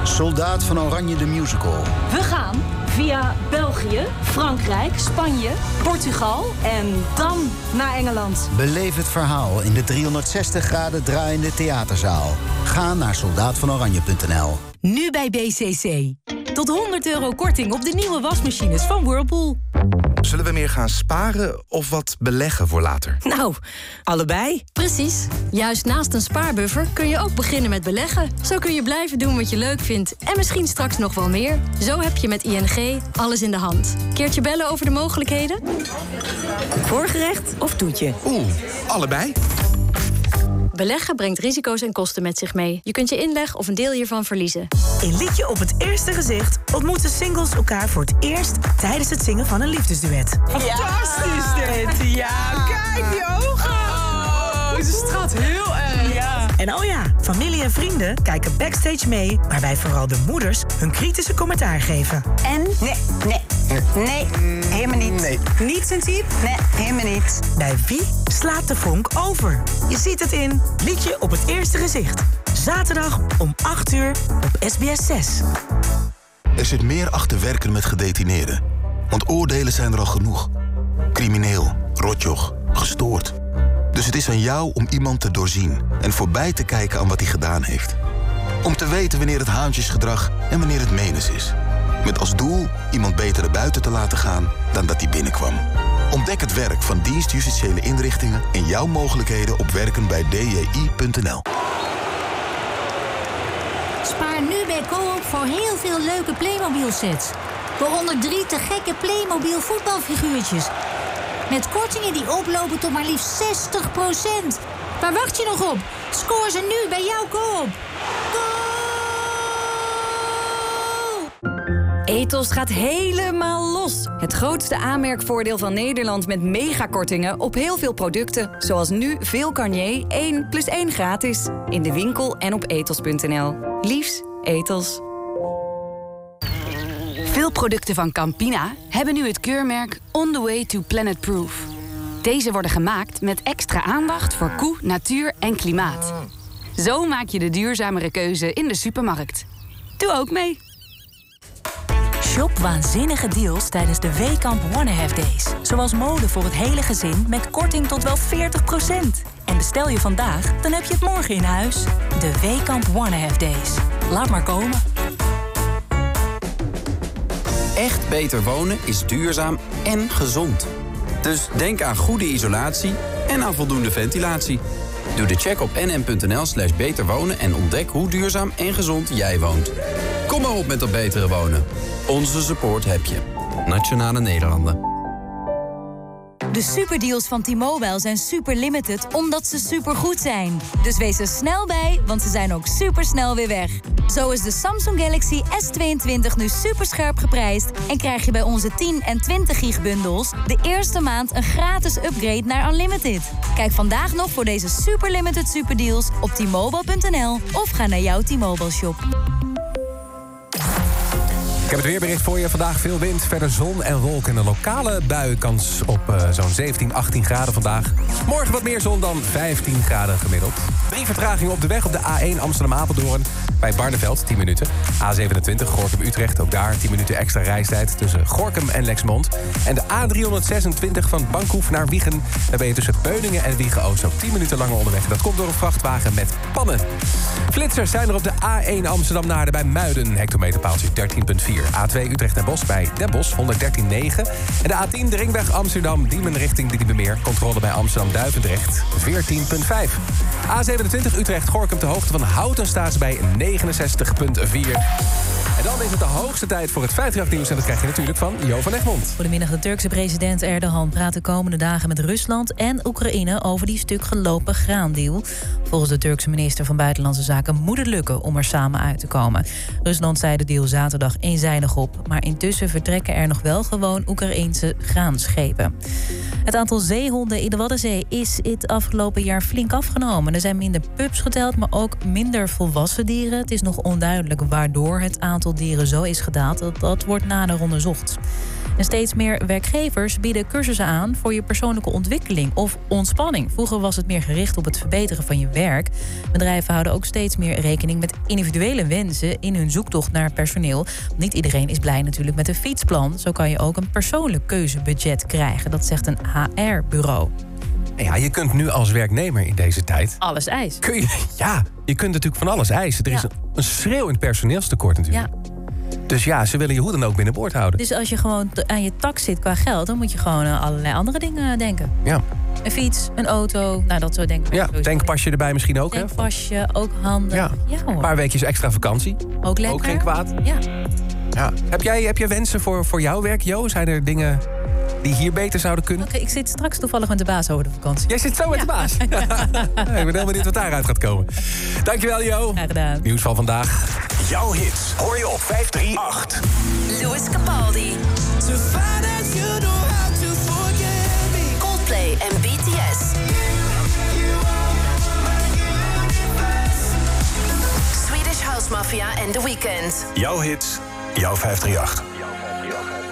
Soldaat van Oranje de Musical. We gaan via België, Frankrijk, Spanje, Portugal en dan naar Engeland. Beleef het verhaal in de 360 graden draaiende theaterzaal. Ga naar soldaatvanoranje.nl. Nu bij BCC. Tot 100 euro korting op de nieuwe wasmachines van Whirlpool. Zullen we meer gaan sparen of wat beleggen voor later? Nou, allebei. Precies. Juist naast een spaarbuffer kun je ook beginnen met beleggen. Zo kun je blijven doen wat je leuk vindt en misschien straks nog wel meer. Zo heb je met ING alles in de hand. Keertje bellen over de mogelijkheden? Voorgerecht of toetje? Oeh, allebei. Beleggen brengt risico's en kosten met zich mee. Je kunt je inleg of een deel hiervan verliezen. In Liedje op het Eerste Gezicht ontmoeten singles elkaar voor het eerst tijdens het zingen van een liefdesduet. Fantastisch dit. Ja, kijk En oh ja, familie en vrienden kijken backstage mee, waarbij vooral de moeders hun kritische commentaar geven. En? Nee, nee, nee, helemaal niet. Nee. Niet sensief? Nee, helemaal niet. Bij wie slaat de vonk over? Je ziet het in Liedje op het Eerste Gezicht. Zaterdag om 8 uur op SBS 6. Er zit meer achter werken met gedetineerden. Want oordelen zijn er al genoeg. Crimineel, rotjoch, gestoord. Dus het is aan jou om iemand te doorzien en voorbij te kijken aan wat hij gedaan heeft. Om te weten wanneer het haantjesgedrag en wanneer het menens is. Met als doel iemand beter naar buiten te laten gaan dan dat hij binnenkwam. Ontdek het werk van dienstjustitiële inrichtingen en jouw mogelijkheden op werken bij dji.nl. Spaar nu bij Coop voor heel veel leuke Playmobil sets. Waaronder drie te gekke Playmobil voetbalfiguurtjes. Met kortingen die oplopen tot maar liefst 60%. Waar wacht je nog op? Scoor ze nu bij jouw Coop. Ethos gaat helemaal los. Het grootste aanmerkvoordeel van Nederland met megakortingen op heel veel producten. Zoals nu veel Garnier 1 plus 1 gratis. In de winkel en op ethos.nl. Liefs, Ethos. Veel producten van Campina hebben nu het keurmerk On The Way to Planet Proof. Deze worden gemaakt met extra aandacht voor koe, natuur en klimaat. Zo maak je de duurzamere keuze in de supermarkt. Doe ook mee. Shop waanzinnige deals tijdens de Weekamp One Half Days. Zoals mode voor het hele gezin met korting tot wel 40%. En bestel je vandaag, dan heb je het morgen in huis. De Weekamp One Half Days. Laat maar komen. Echt beter wonen is duurzaam en gezond. Dus denk aan goede isolatie en aan voldoende ventilatie. Doe de check op nm.nl slash beterwonen en ontdek hoe duurzaam en gezond jij woont. Kom maar op met dat betere wonen. Onze support heb je. Nationale Nederlanden. De superdeals van T-Mobile zijn super limited omdat ze super goed zijn. Dus wees er snel bij, want ze zijn ook super snel weer weg. Zo is de Samsung Galaxy S22 nu super scherp geprijsd en krijg je bij onze 10 en 20 gig bundels de eerste maand een gratis upgrade naar Unlimited. Kijk vandaag nog voor deze super limited superdeals op t-mobile.nl of ga naar jouw T-Mobile shop. Heb het weerbericht voor je. Vandaag veel wind, verder zon en wolken. Een lokale buienkans op eh, zo'n 17, 18 graden vandaag. Morgen wat meer zon dan 15 graden gemiddeld. Drie vertragingen op de weg op de A1 Amsterdam-Apeldoorn. Bij Barneveld, 10 minuten. A27 Gorkum-Utrecht, ook daar 10 minuten extra reistijd... tussen Gorkum en Lexmond. En de A326 van Bankhoef naar Wiegen. Daar ben je tussen Beuningen en Wiegen-Oost ook 10 minuten langer onderweg. Dat komt door een vrachtwagen met pannen. Flitsers zijn er op de A1 Amsterdam-Naarden bij Muiden. Hectometerpaaltje 13.4. A2 Utrecht en Bos bij Den Bosch 113.9. En de A10 de ringweg Amsterdam Diemen richting de Diemenmeer. Controle bij Amsterdam Duivendrecht 14.5. A27 Utrecht Gorkum te hoogte van Houten staat ze bij 69.4. En dan is het de hoogste tijd voor het 50 nieuws. En dat krijg je natuurlijk van Jo van Egmond. Goedemiddag, de Turkse president Erdogan praat de komende dagen met Rusland en Oekraïne over die stuk gelopen graandeal. Volgens de Turkse minister van Buitenlandse Zaken moet het lukken om er samen uit te komen. Rusland zei de deal zaterdag eenzijdig op, maar intussen vertrekken er nog wel gewoon Oekraïense graanschepen. Het aantal zeehonden in de Waddenzee is het afgelopen jaar flink afgenomen. Er zijn minder pups geteld, maar ook minder volwassen dieren. Het is nog onduidelijk waardoor het aantal dieren zo is gedaald. Dat, dat wordt nader onderzocht. En steeds meer werkgevers bieden cursussen aan voor je persoonlijke ontwikkeling of ontspanning. Vroeger was het meer gericht op het verbeteren van je werk. Bedrijven houden ook steeds meer rekening met individuele wensen in hun zoektocht naar personeel. Niet iedereen is blij natuurlijk met een fietsplan. Zo kan je ook een persoonlijk keuzebudget krijgen. Dat zegt een HR-bureau. Ja, je kunt nu als werknemer in deze tijd... Alles ijs. Kun je, ja, je kunt natuurlijk van alles eisen. Er is een, een schreeuwend personeelstekort natuurlijk. Ja. Dus ja, ze willen je hoe dan ook binnenboord houden. Dus als je gewoon aan je tak zit qua geld, dan moet je gewoon aan allerlei andere dingen denken. Ja, Een fiets, een auto, nou dat soort dingen. ja tankpasje erbij misschien ook. Hè? Tankpasje, ook handig. Ja. Ja, Een paar weekjes extra vakantie. Ook lekker. Ook geen kwaad. Ja. Ja. Heb, jij, heb jij wensen voor, voor jouw werk, Jo? Zijn er dingen die hier beter zouden kunnen? Okay, ik zit straks toevallig met de baas over de vakantie. Jij zit zo met de baas? Ja. ik ben heel benieuwd wat daaruit gaat komen. Dankjewel, Jo. Graag gedaan. Nieuws van vandaag. Jouw hits hoor je op 538. Louis Capaldi. To find out you know how to forget me. Coldplay en BTS. Swedish House Mafia and The Weeknd. Jouw hits, jouw 538. Jouw 538.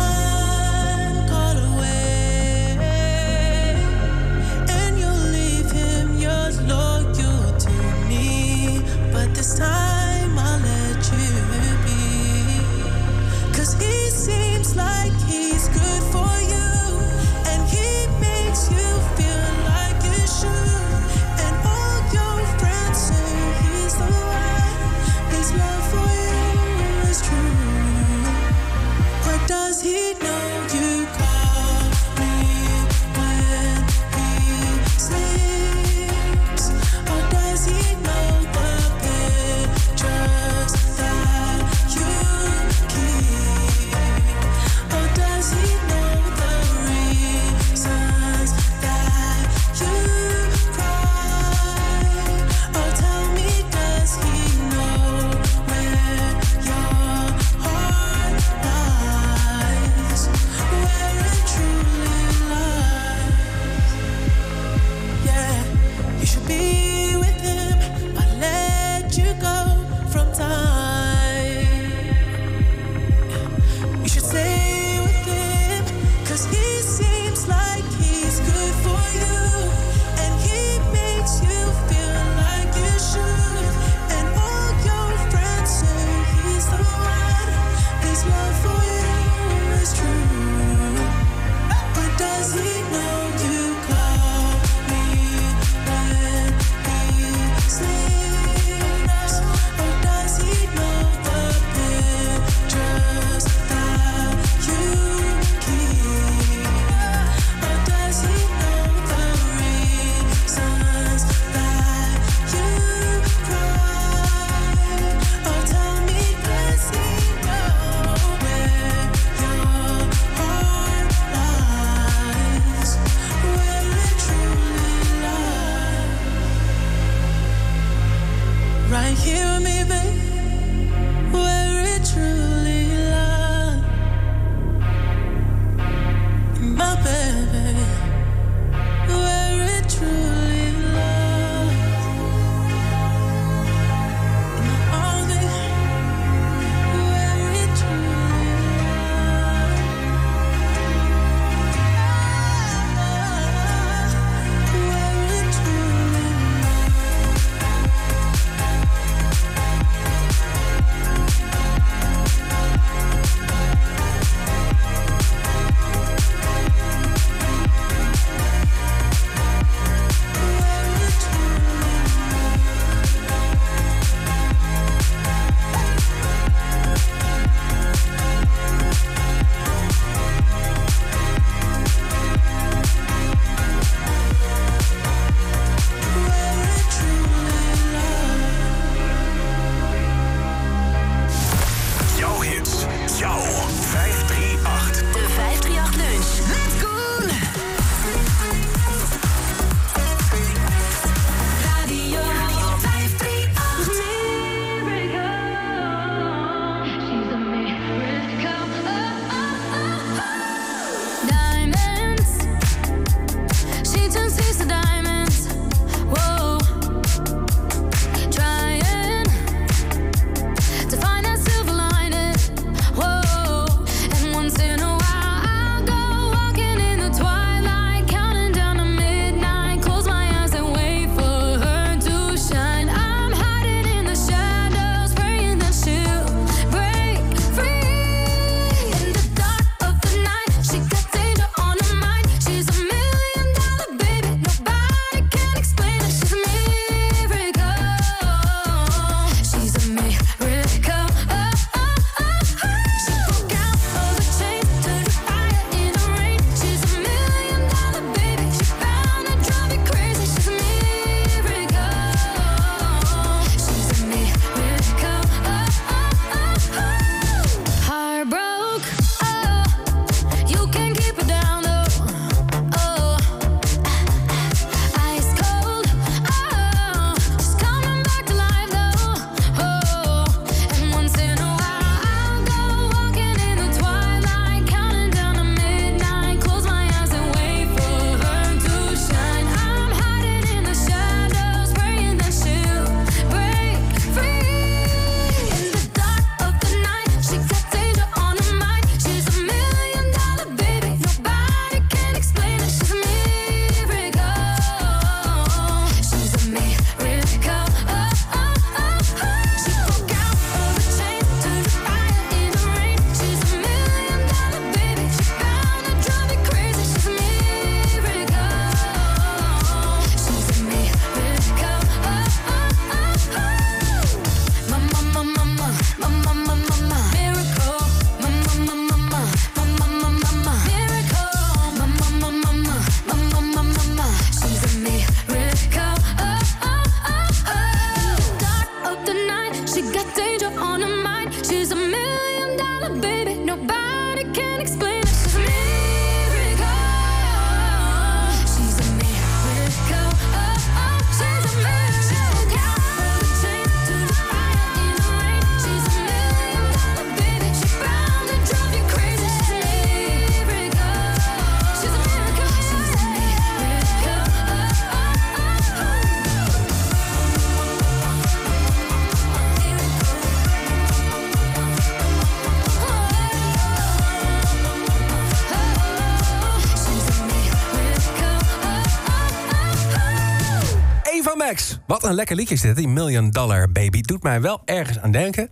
Wat een lekker liedje is dit, die Million Dollar Baby. Doet mij wel ergens aan denken.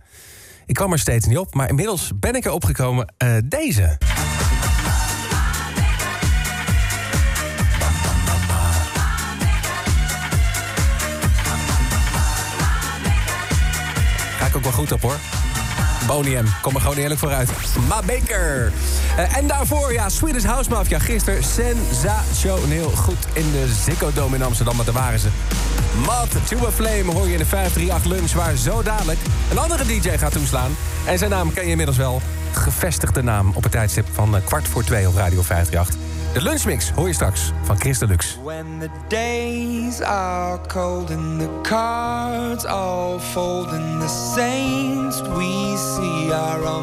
Ik kwam er steeds niet op, maar inmiddels ben ik erop gekomen. Uh, deze. Ga ik ook wel goed op hoor. Boniem, kom er gewoon eerlijk vooruit. Ma Baker. Eh, en daarvoor, ja, Swedish House Mafia. Gisteren sensationeel goed in de Ziggo Dome in Amsterdam. Maar daar waren ze Matt, To A Flame hoor je in de 538 Lunch... waar zo dadelijk een andere DJ gaat toeslaan. En zijn naam ken je inmiddels wel. Gevestigde naam op het tijdstip van eh, kwart voor twee op Radio 538. De lunchmix hoor je straks van Chris Deluxe. When the days are cold and the cards all fold... the saints we see are all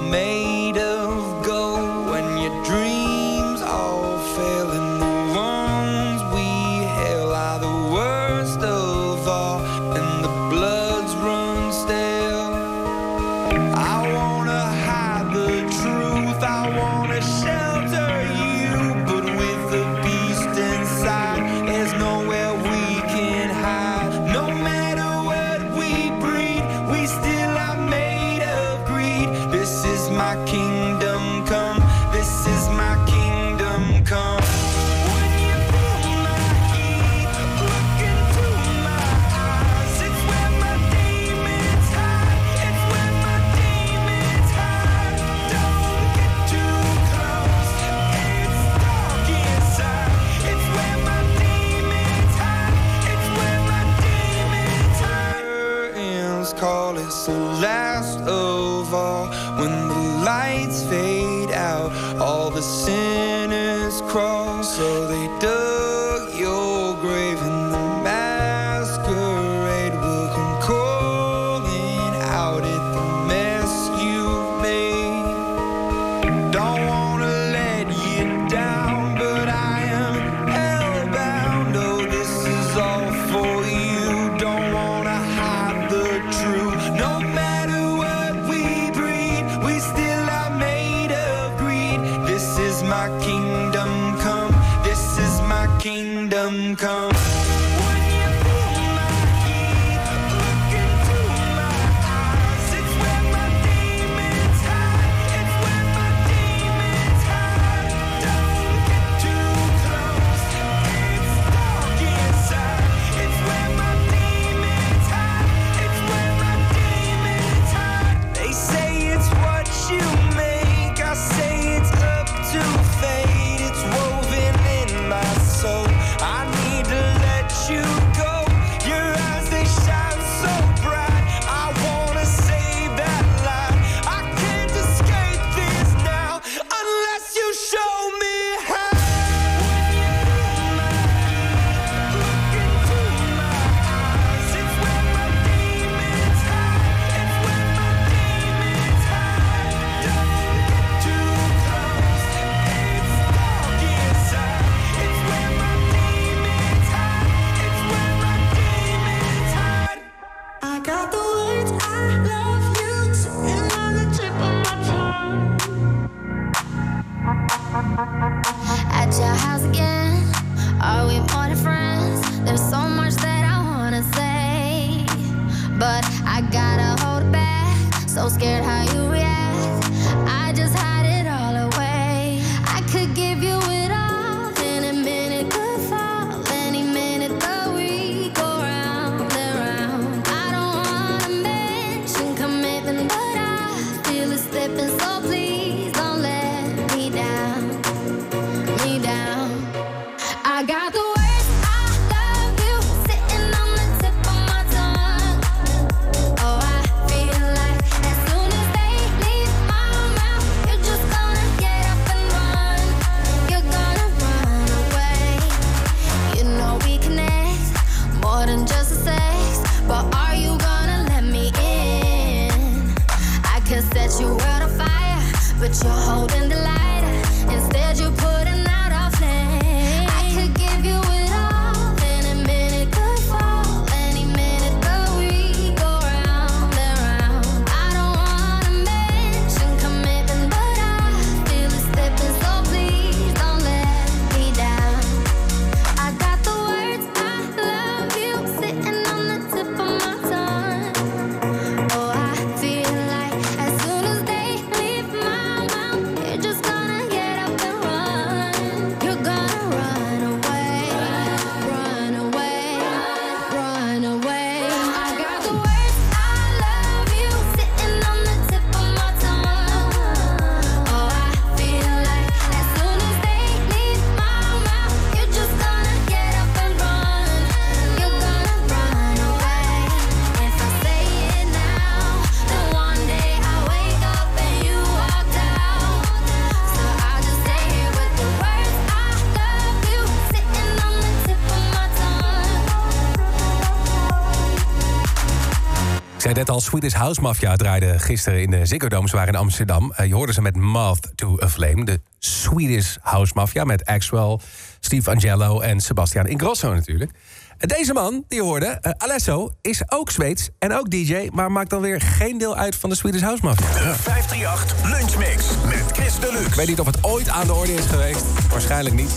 Swedish House Mafia draaide gisteren in de Ziggo Dome. Ze waren in Amsterdam. Eh, je hoorde ze met Moth to a Flame. De Swedish House Mafia met Axwell, Steve Angelo en Sebastian Ingrosso natuurlijk. Deze man, die je hoorde, eh, Alesso, is ook Zweeds en ook DJ... maar maakt dan weer geen deel uit van de Swedish House Mafia. De 538 Lunchmix met Chris Deluxe. Ik weet niet of het ooit aan de orde is geweest. Waarschijnlijk niet.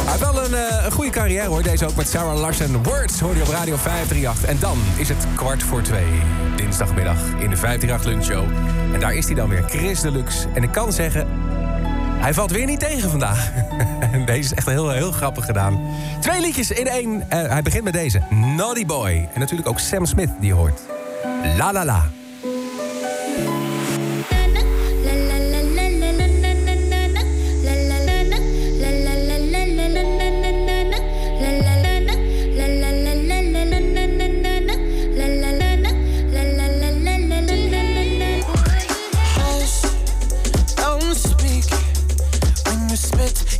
Hij heeft wel een, eh, een goede carrière hoor. Deze ook met Sarah Larsen. Words hoor je op Radio 538. En dan is het kwart voor twee. Dinsdagmiddag in de 538 Lunchshow. En daar is hij dan weer, Chris Deluxe. En ik kan zeggen, hij valt weer niet tegen vandaag. deze is echt heel, heel grappig gedaan. Twee liedjes in één. Eh, hij begint met deze, Naughty Boy. En natuurlijk ook Sam Smith die hoort. La La La.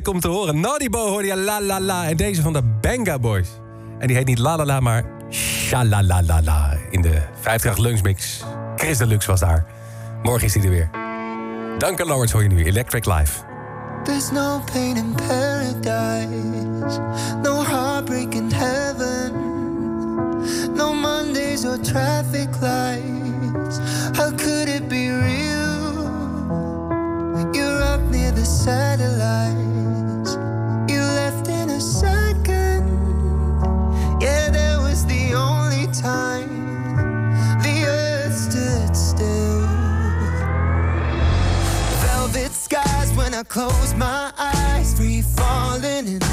Heerlijk om te horen. Naughty Bo hoorde je la la la. En deze van de Banga Boys. En die heet niet la la la, maar Shalalalala. In de 50 lunchmix. Chris Deluxe was daar. Morgen is hij er weer. Duncan Lawrence hoor je nu. Electric Life. There's no pain in paradise, no heartbreak in heaven, no Mondays or traffic lights. Close my eyes, free falling into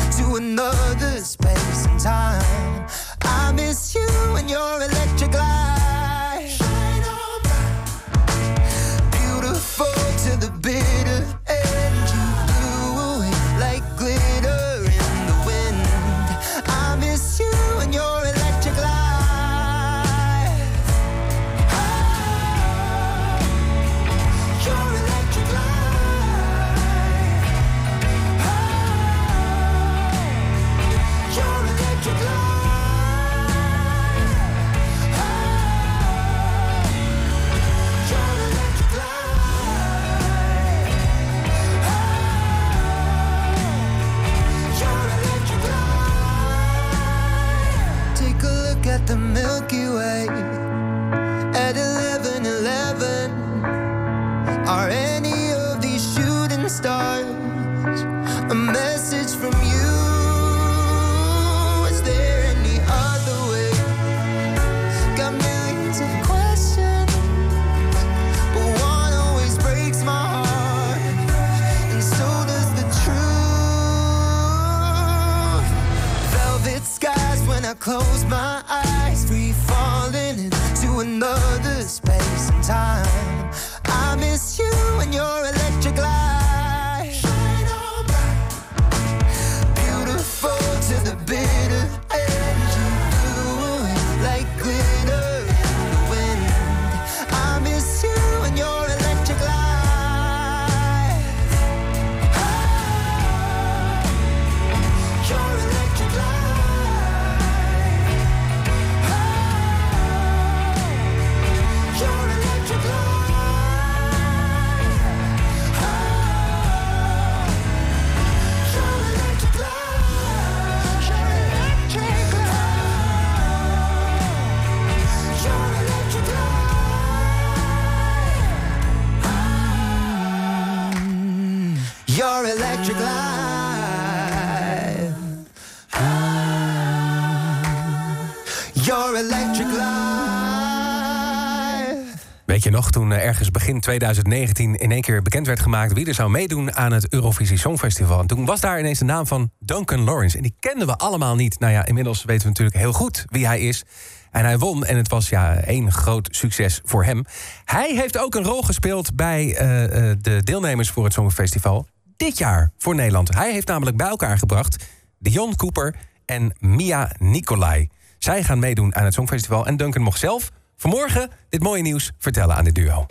toen eh, ergens begin 2019 in één keer bekend werd gemaakt wie er zou meedoen aan het Eurovisie Songfestival. En toen was daar ineens de naam van Duncan Lawrence. En die kenden we allemaal niet. Nou ja, inmiddels weten we natuurlijk heel goed wie hij is. En hij won en het was ja één groot succes voor hem. Hij heeft ook een rol gespeeld bij eh, eh, de deelnemers voor het Songfestival. Dit jaar voor Nederland. Hij heeft namelijk bij elkaar gebracht Dion Cooper en Mia Nicolai. Zij gaan meedoen aan het Songfestival. En Duncan mocht zelf vanmorgen dit mooie nieuws vertellen aan dit duo.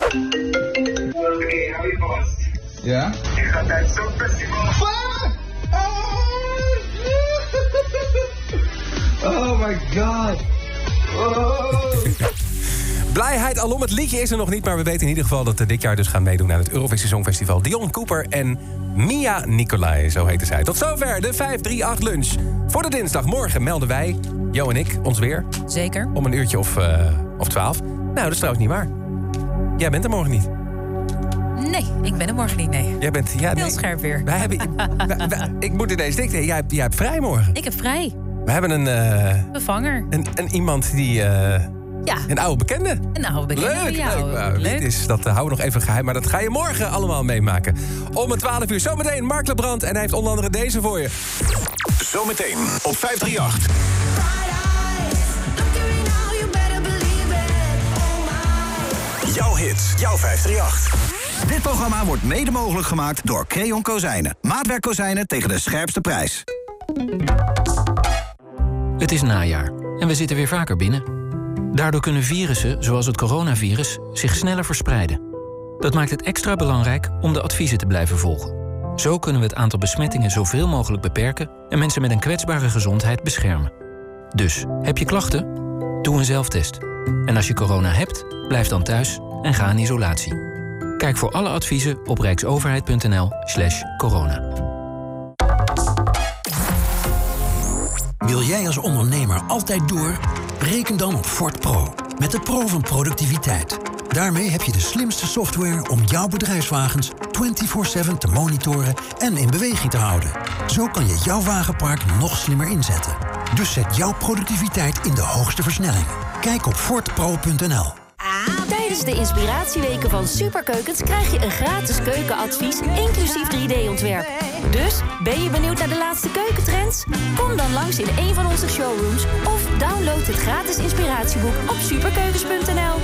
Ja? Oh my god. Oh. Blijheid alom, het liedje is er nog niet... maar we weten in ieder geval dat we dit jaar dus gaan meedoen... aan het Eurovisie Songfestival. Dion Cooper en Mia Nicolai, zo heten zij. Tot zover de 538 lunch. Voor de dinsdag morgen melden wij, Jo en ik, ons weer. Zeker. Om een uurtje of, eh, of 12. Nou, dat is trouwens niet waar. Jij bent er morgen niet. Nee, ik ben er morgen niet, nee. Jij bent... Ja, Heel nee. scherp weer. Wij hebben, wij- wij- ik moet ineens denken, jij, hebt- jij hebt vrij morgen. Ik heb vrij. We hebben een, eh, Vervanger. een, een iemand die... eh, Ja. Een oude bekende. Een oude bekende Leuk, jou. leuk. Nou, Dit is, dat eh, houden we nog even geheim, maar dat ga je morgen allemaal meemaken. Om het 12 uur zometeen Mark Lebrand en hij heeft onder andere deze voor je. Zometeen op 538. Jouw hits, jouw 538. Dit programma wordt mede mogelijk gemaakt door Creon Kozijnen. Maatwerkkozijnen tegen de scherpste prijs. Het is najaar en we zitten weer vaker binnen. Daardoor kunnen virussen, zoals het coronavirus, zich sneller verspreiden. Dat maakt het extra belangrijk om de adviezen te blijven volgen. Zo kunnen we het aantal besmettingen zoveel mogelijk beperken en mensen met een kwetsbare gezondheid beschermen. Dus, heb je klachten? Doe een zelftest. En als je corona hebt, blijf dan thuis en ga in isolatie. Kijk voor alle adviezen op rijksoverheid.nl/slash corona. Wil jij als ondernemer altijd door? Reken dan op Ford Pro. Met de Pro van productiviteit. Daarmee heb je de slimste software om jouw bedrijfswagens 24/7 te monitoren en in beweging te houden. Zo kan je jouw wagenpark nog slimmer inzetten. Dus zet jouw productiviteit in de hoogste versnelling. Kijk op fortpro.nl. Tijdens de inspiratieweken van Superkeukens krijg je een gratis keukenadvies, inclusief 3D-ontwerp. Dus, ben je benieuwd naar de laatste keukentrends? Kom dan langs in een van onze showrooms of download het gratis inspiratieboek op superkeukens.nl.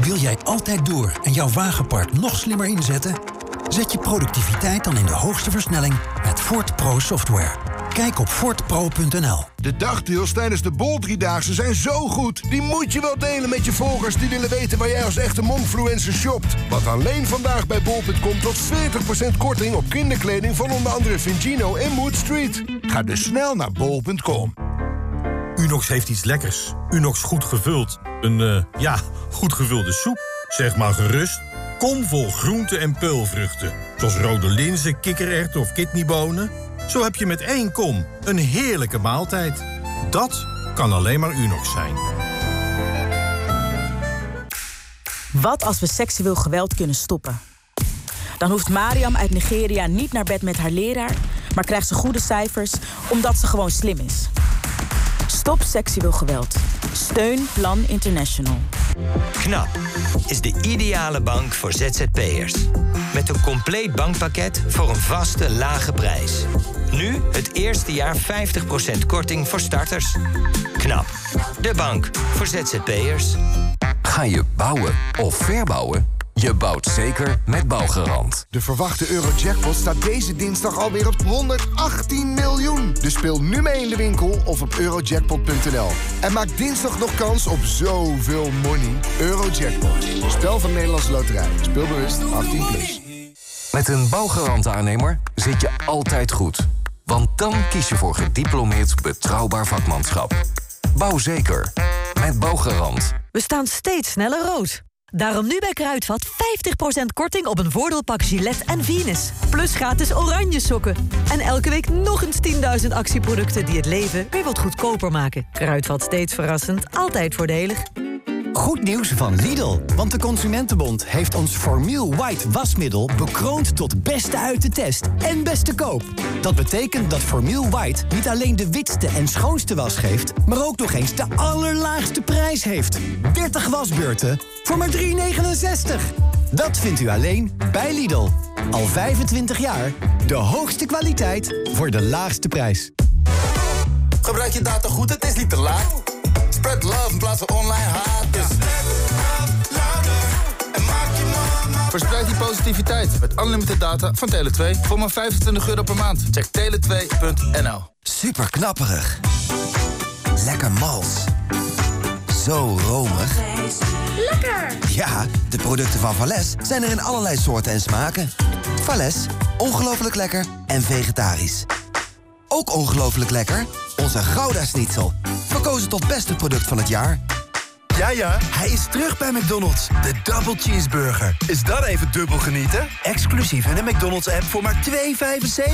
Wil jij altijd door en jouw wagenpark nog slimmer inzetten? Zet je productiviteit dan in de hoogste versnelling met Ford Pro software. Kijk op fortpro.nl. De dagdeals tijdens de Bol Driedaagse zijn zo goed. Die moet je wel delen met je volgers die willen weten waar jij als echte momfluencer shopt. Want alleen vandaag bij bol.com tot 40% korting op kinderkleding van onder andere Vingino en Mood Street. Ga dus snel naar bol.com. Unox heeft iets lekkers. Unox goed gevuld. Een, eh, ja, goed gevulde soep. Zeg maar gerust. Kom vol groenten en peulvruchten. Zoals rode linzen, kikkererwten of kidneybonen. Zo heb je met één kom een heerlijke maaltijd. Dat kan alleen maar Unox zijn. Wat als we seksueel geweld kunnen stoppen? Dan hoeft Mariam uit Nigeria niet naar bed met haar leraar, maar krijgt ze goede cijfers omdat ze gewoon slim is. Stop seksueel geweld. Steun Plan International. KNAP is de ideale bank voor ZZP'ers. Met een compleet bankpakket voor een vaste, lage prijs. Nu het eerste jaar 50% korting voor starters. KNAP, de bank voor ZZP'ers. Ga je bouwen of verbouwen? Je bouwt zeker met Bouwgarant. De verwachte Eurojackpot staat deze dinsdag alweer op 118 miljoen. Dus speel nu mee in de winkel of op eurojackpot.nl. En maak dinsdag nog kans op zoveel money. Eurojackpot. Spel van Nederlandse Loterij. Speelbewust 18+. Plus. Met een Bouwgarant-aannemer zit je altijd goed. Want dan kies je voor gediplomeerd betrouwbaar vakmanschap. Bouw zeker. Met Bouwgarant. We staan steeds sneller rood. Daarom nu bij Kruidvat 50% korting op een voordeelpak Gillette en Venus. Plus gratis oranje sokken. En elke week nog eens 10.000 actieproducten die het leven weer wat goedkoper maken. Kruidvat steeds verrassend, altijd voordelig. Goed nieuws van Lidl, want de Consumentenbond heeft ons Formiel White wasmiddel bekroond tot beste uit de test en beste koop. Dat betekent dat Formiel White niet alleen de witste en schoonste was geeft, maar ook nog eens de allerlaagste prijs heeft. 30 wasbeurten voor maar 3,69. Dat vindt u alleen bij Lidl. Al 25 jaar de hoogste kwaliteit voor de laagste prijs. Gebruik je data goed, het is niet te laat. Spread love in plaats van online haat. Dus. Verspreid die positiviteit met unlimited data van Tele2 voor maar 25 euro per maand. Check tele2.nl. Super knapperig. Lekker mals. Zo romig. Lekker! Ja, de producten van Vales zijn er in allerlei soorten en smaken. Vales, ongelooflijk lekker en vegetarisch. Ook ongelooflijk lekker, onze Gouda Schnitzel. Verkozen tot beste product van het jaar. Ja, ja, hij is terug bij McDonald's. De Double Cheeseburger. Is dat even dubbel genieten? Exclusief in de McDonald's-app voor maar 2,75.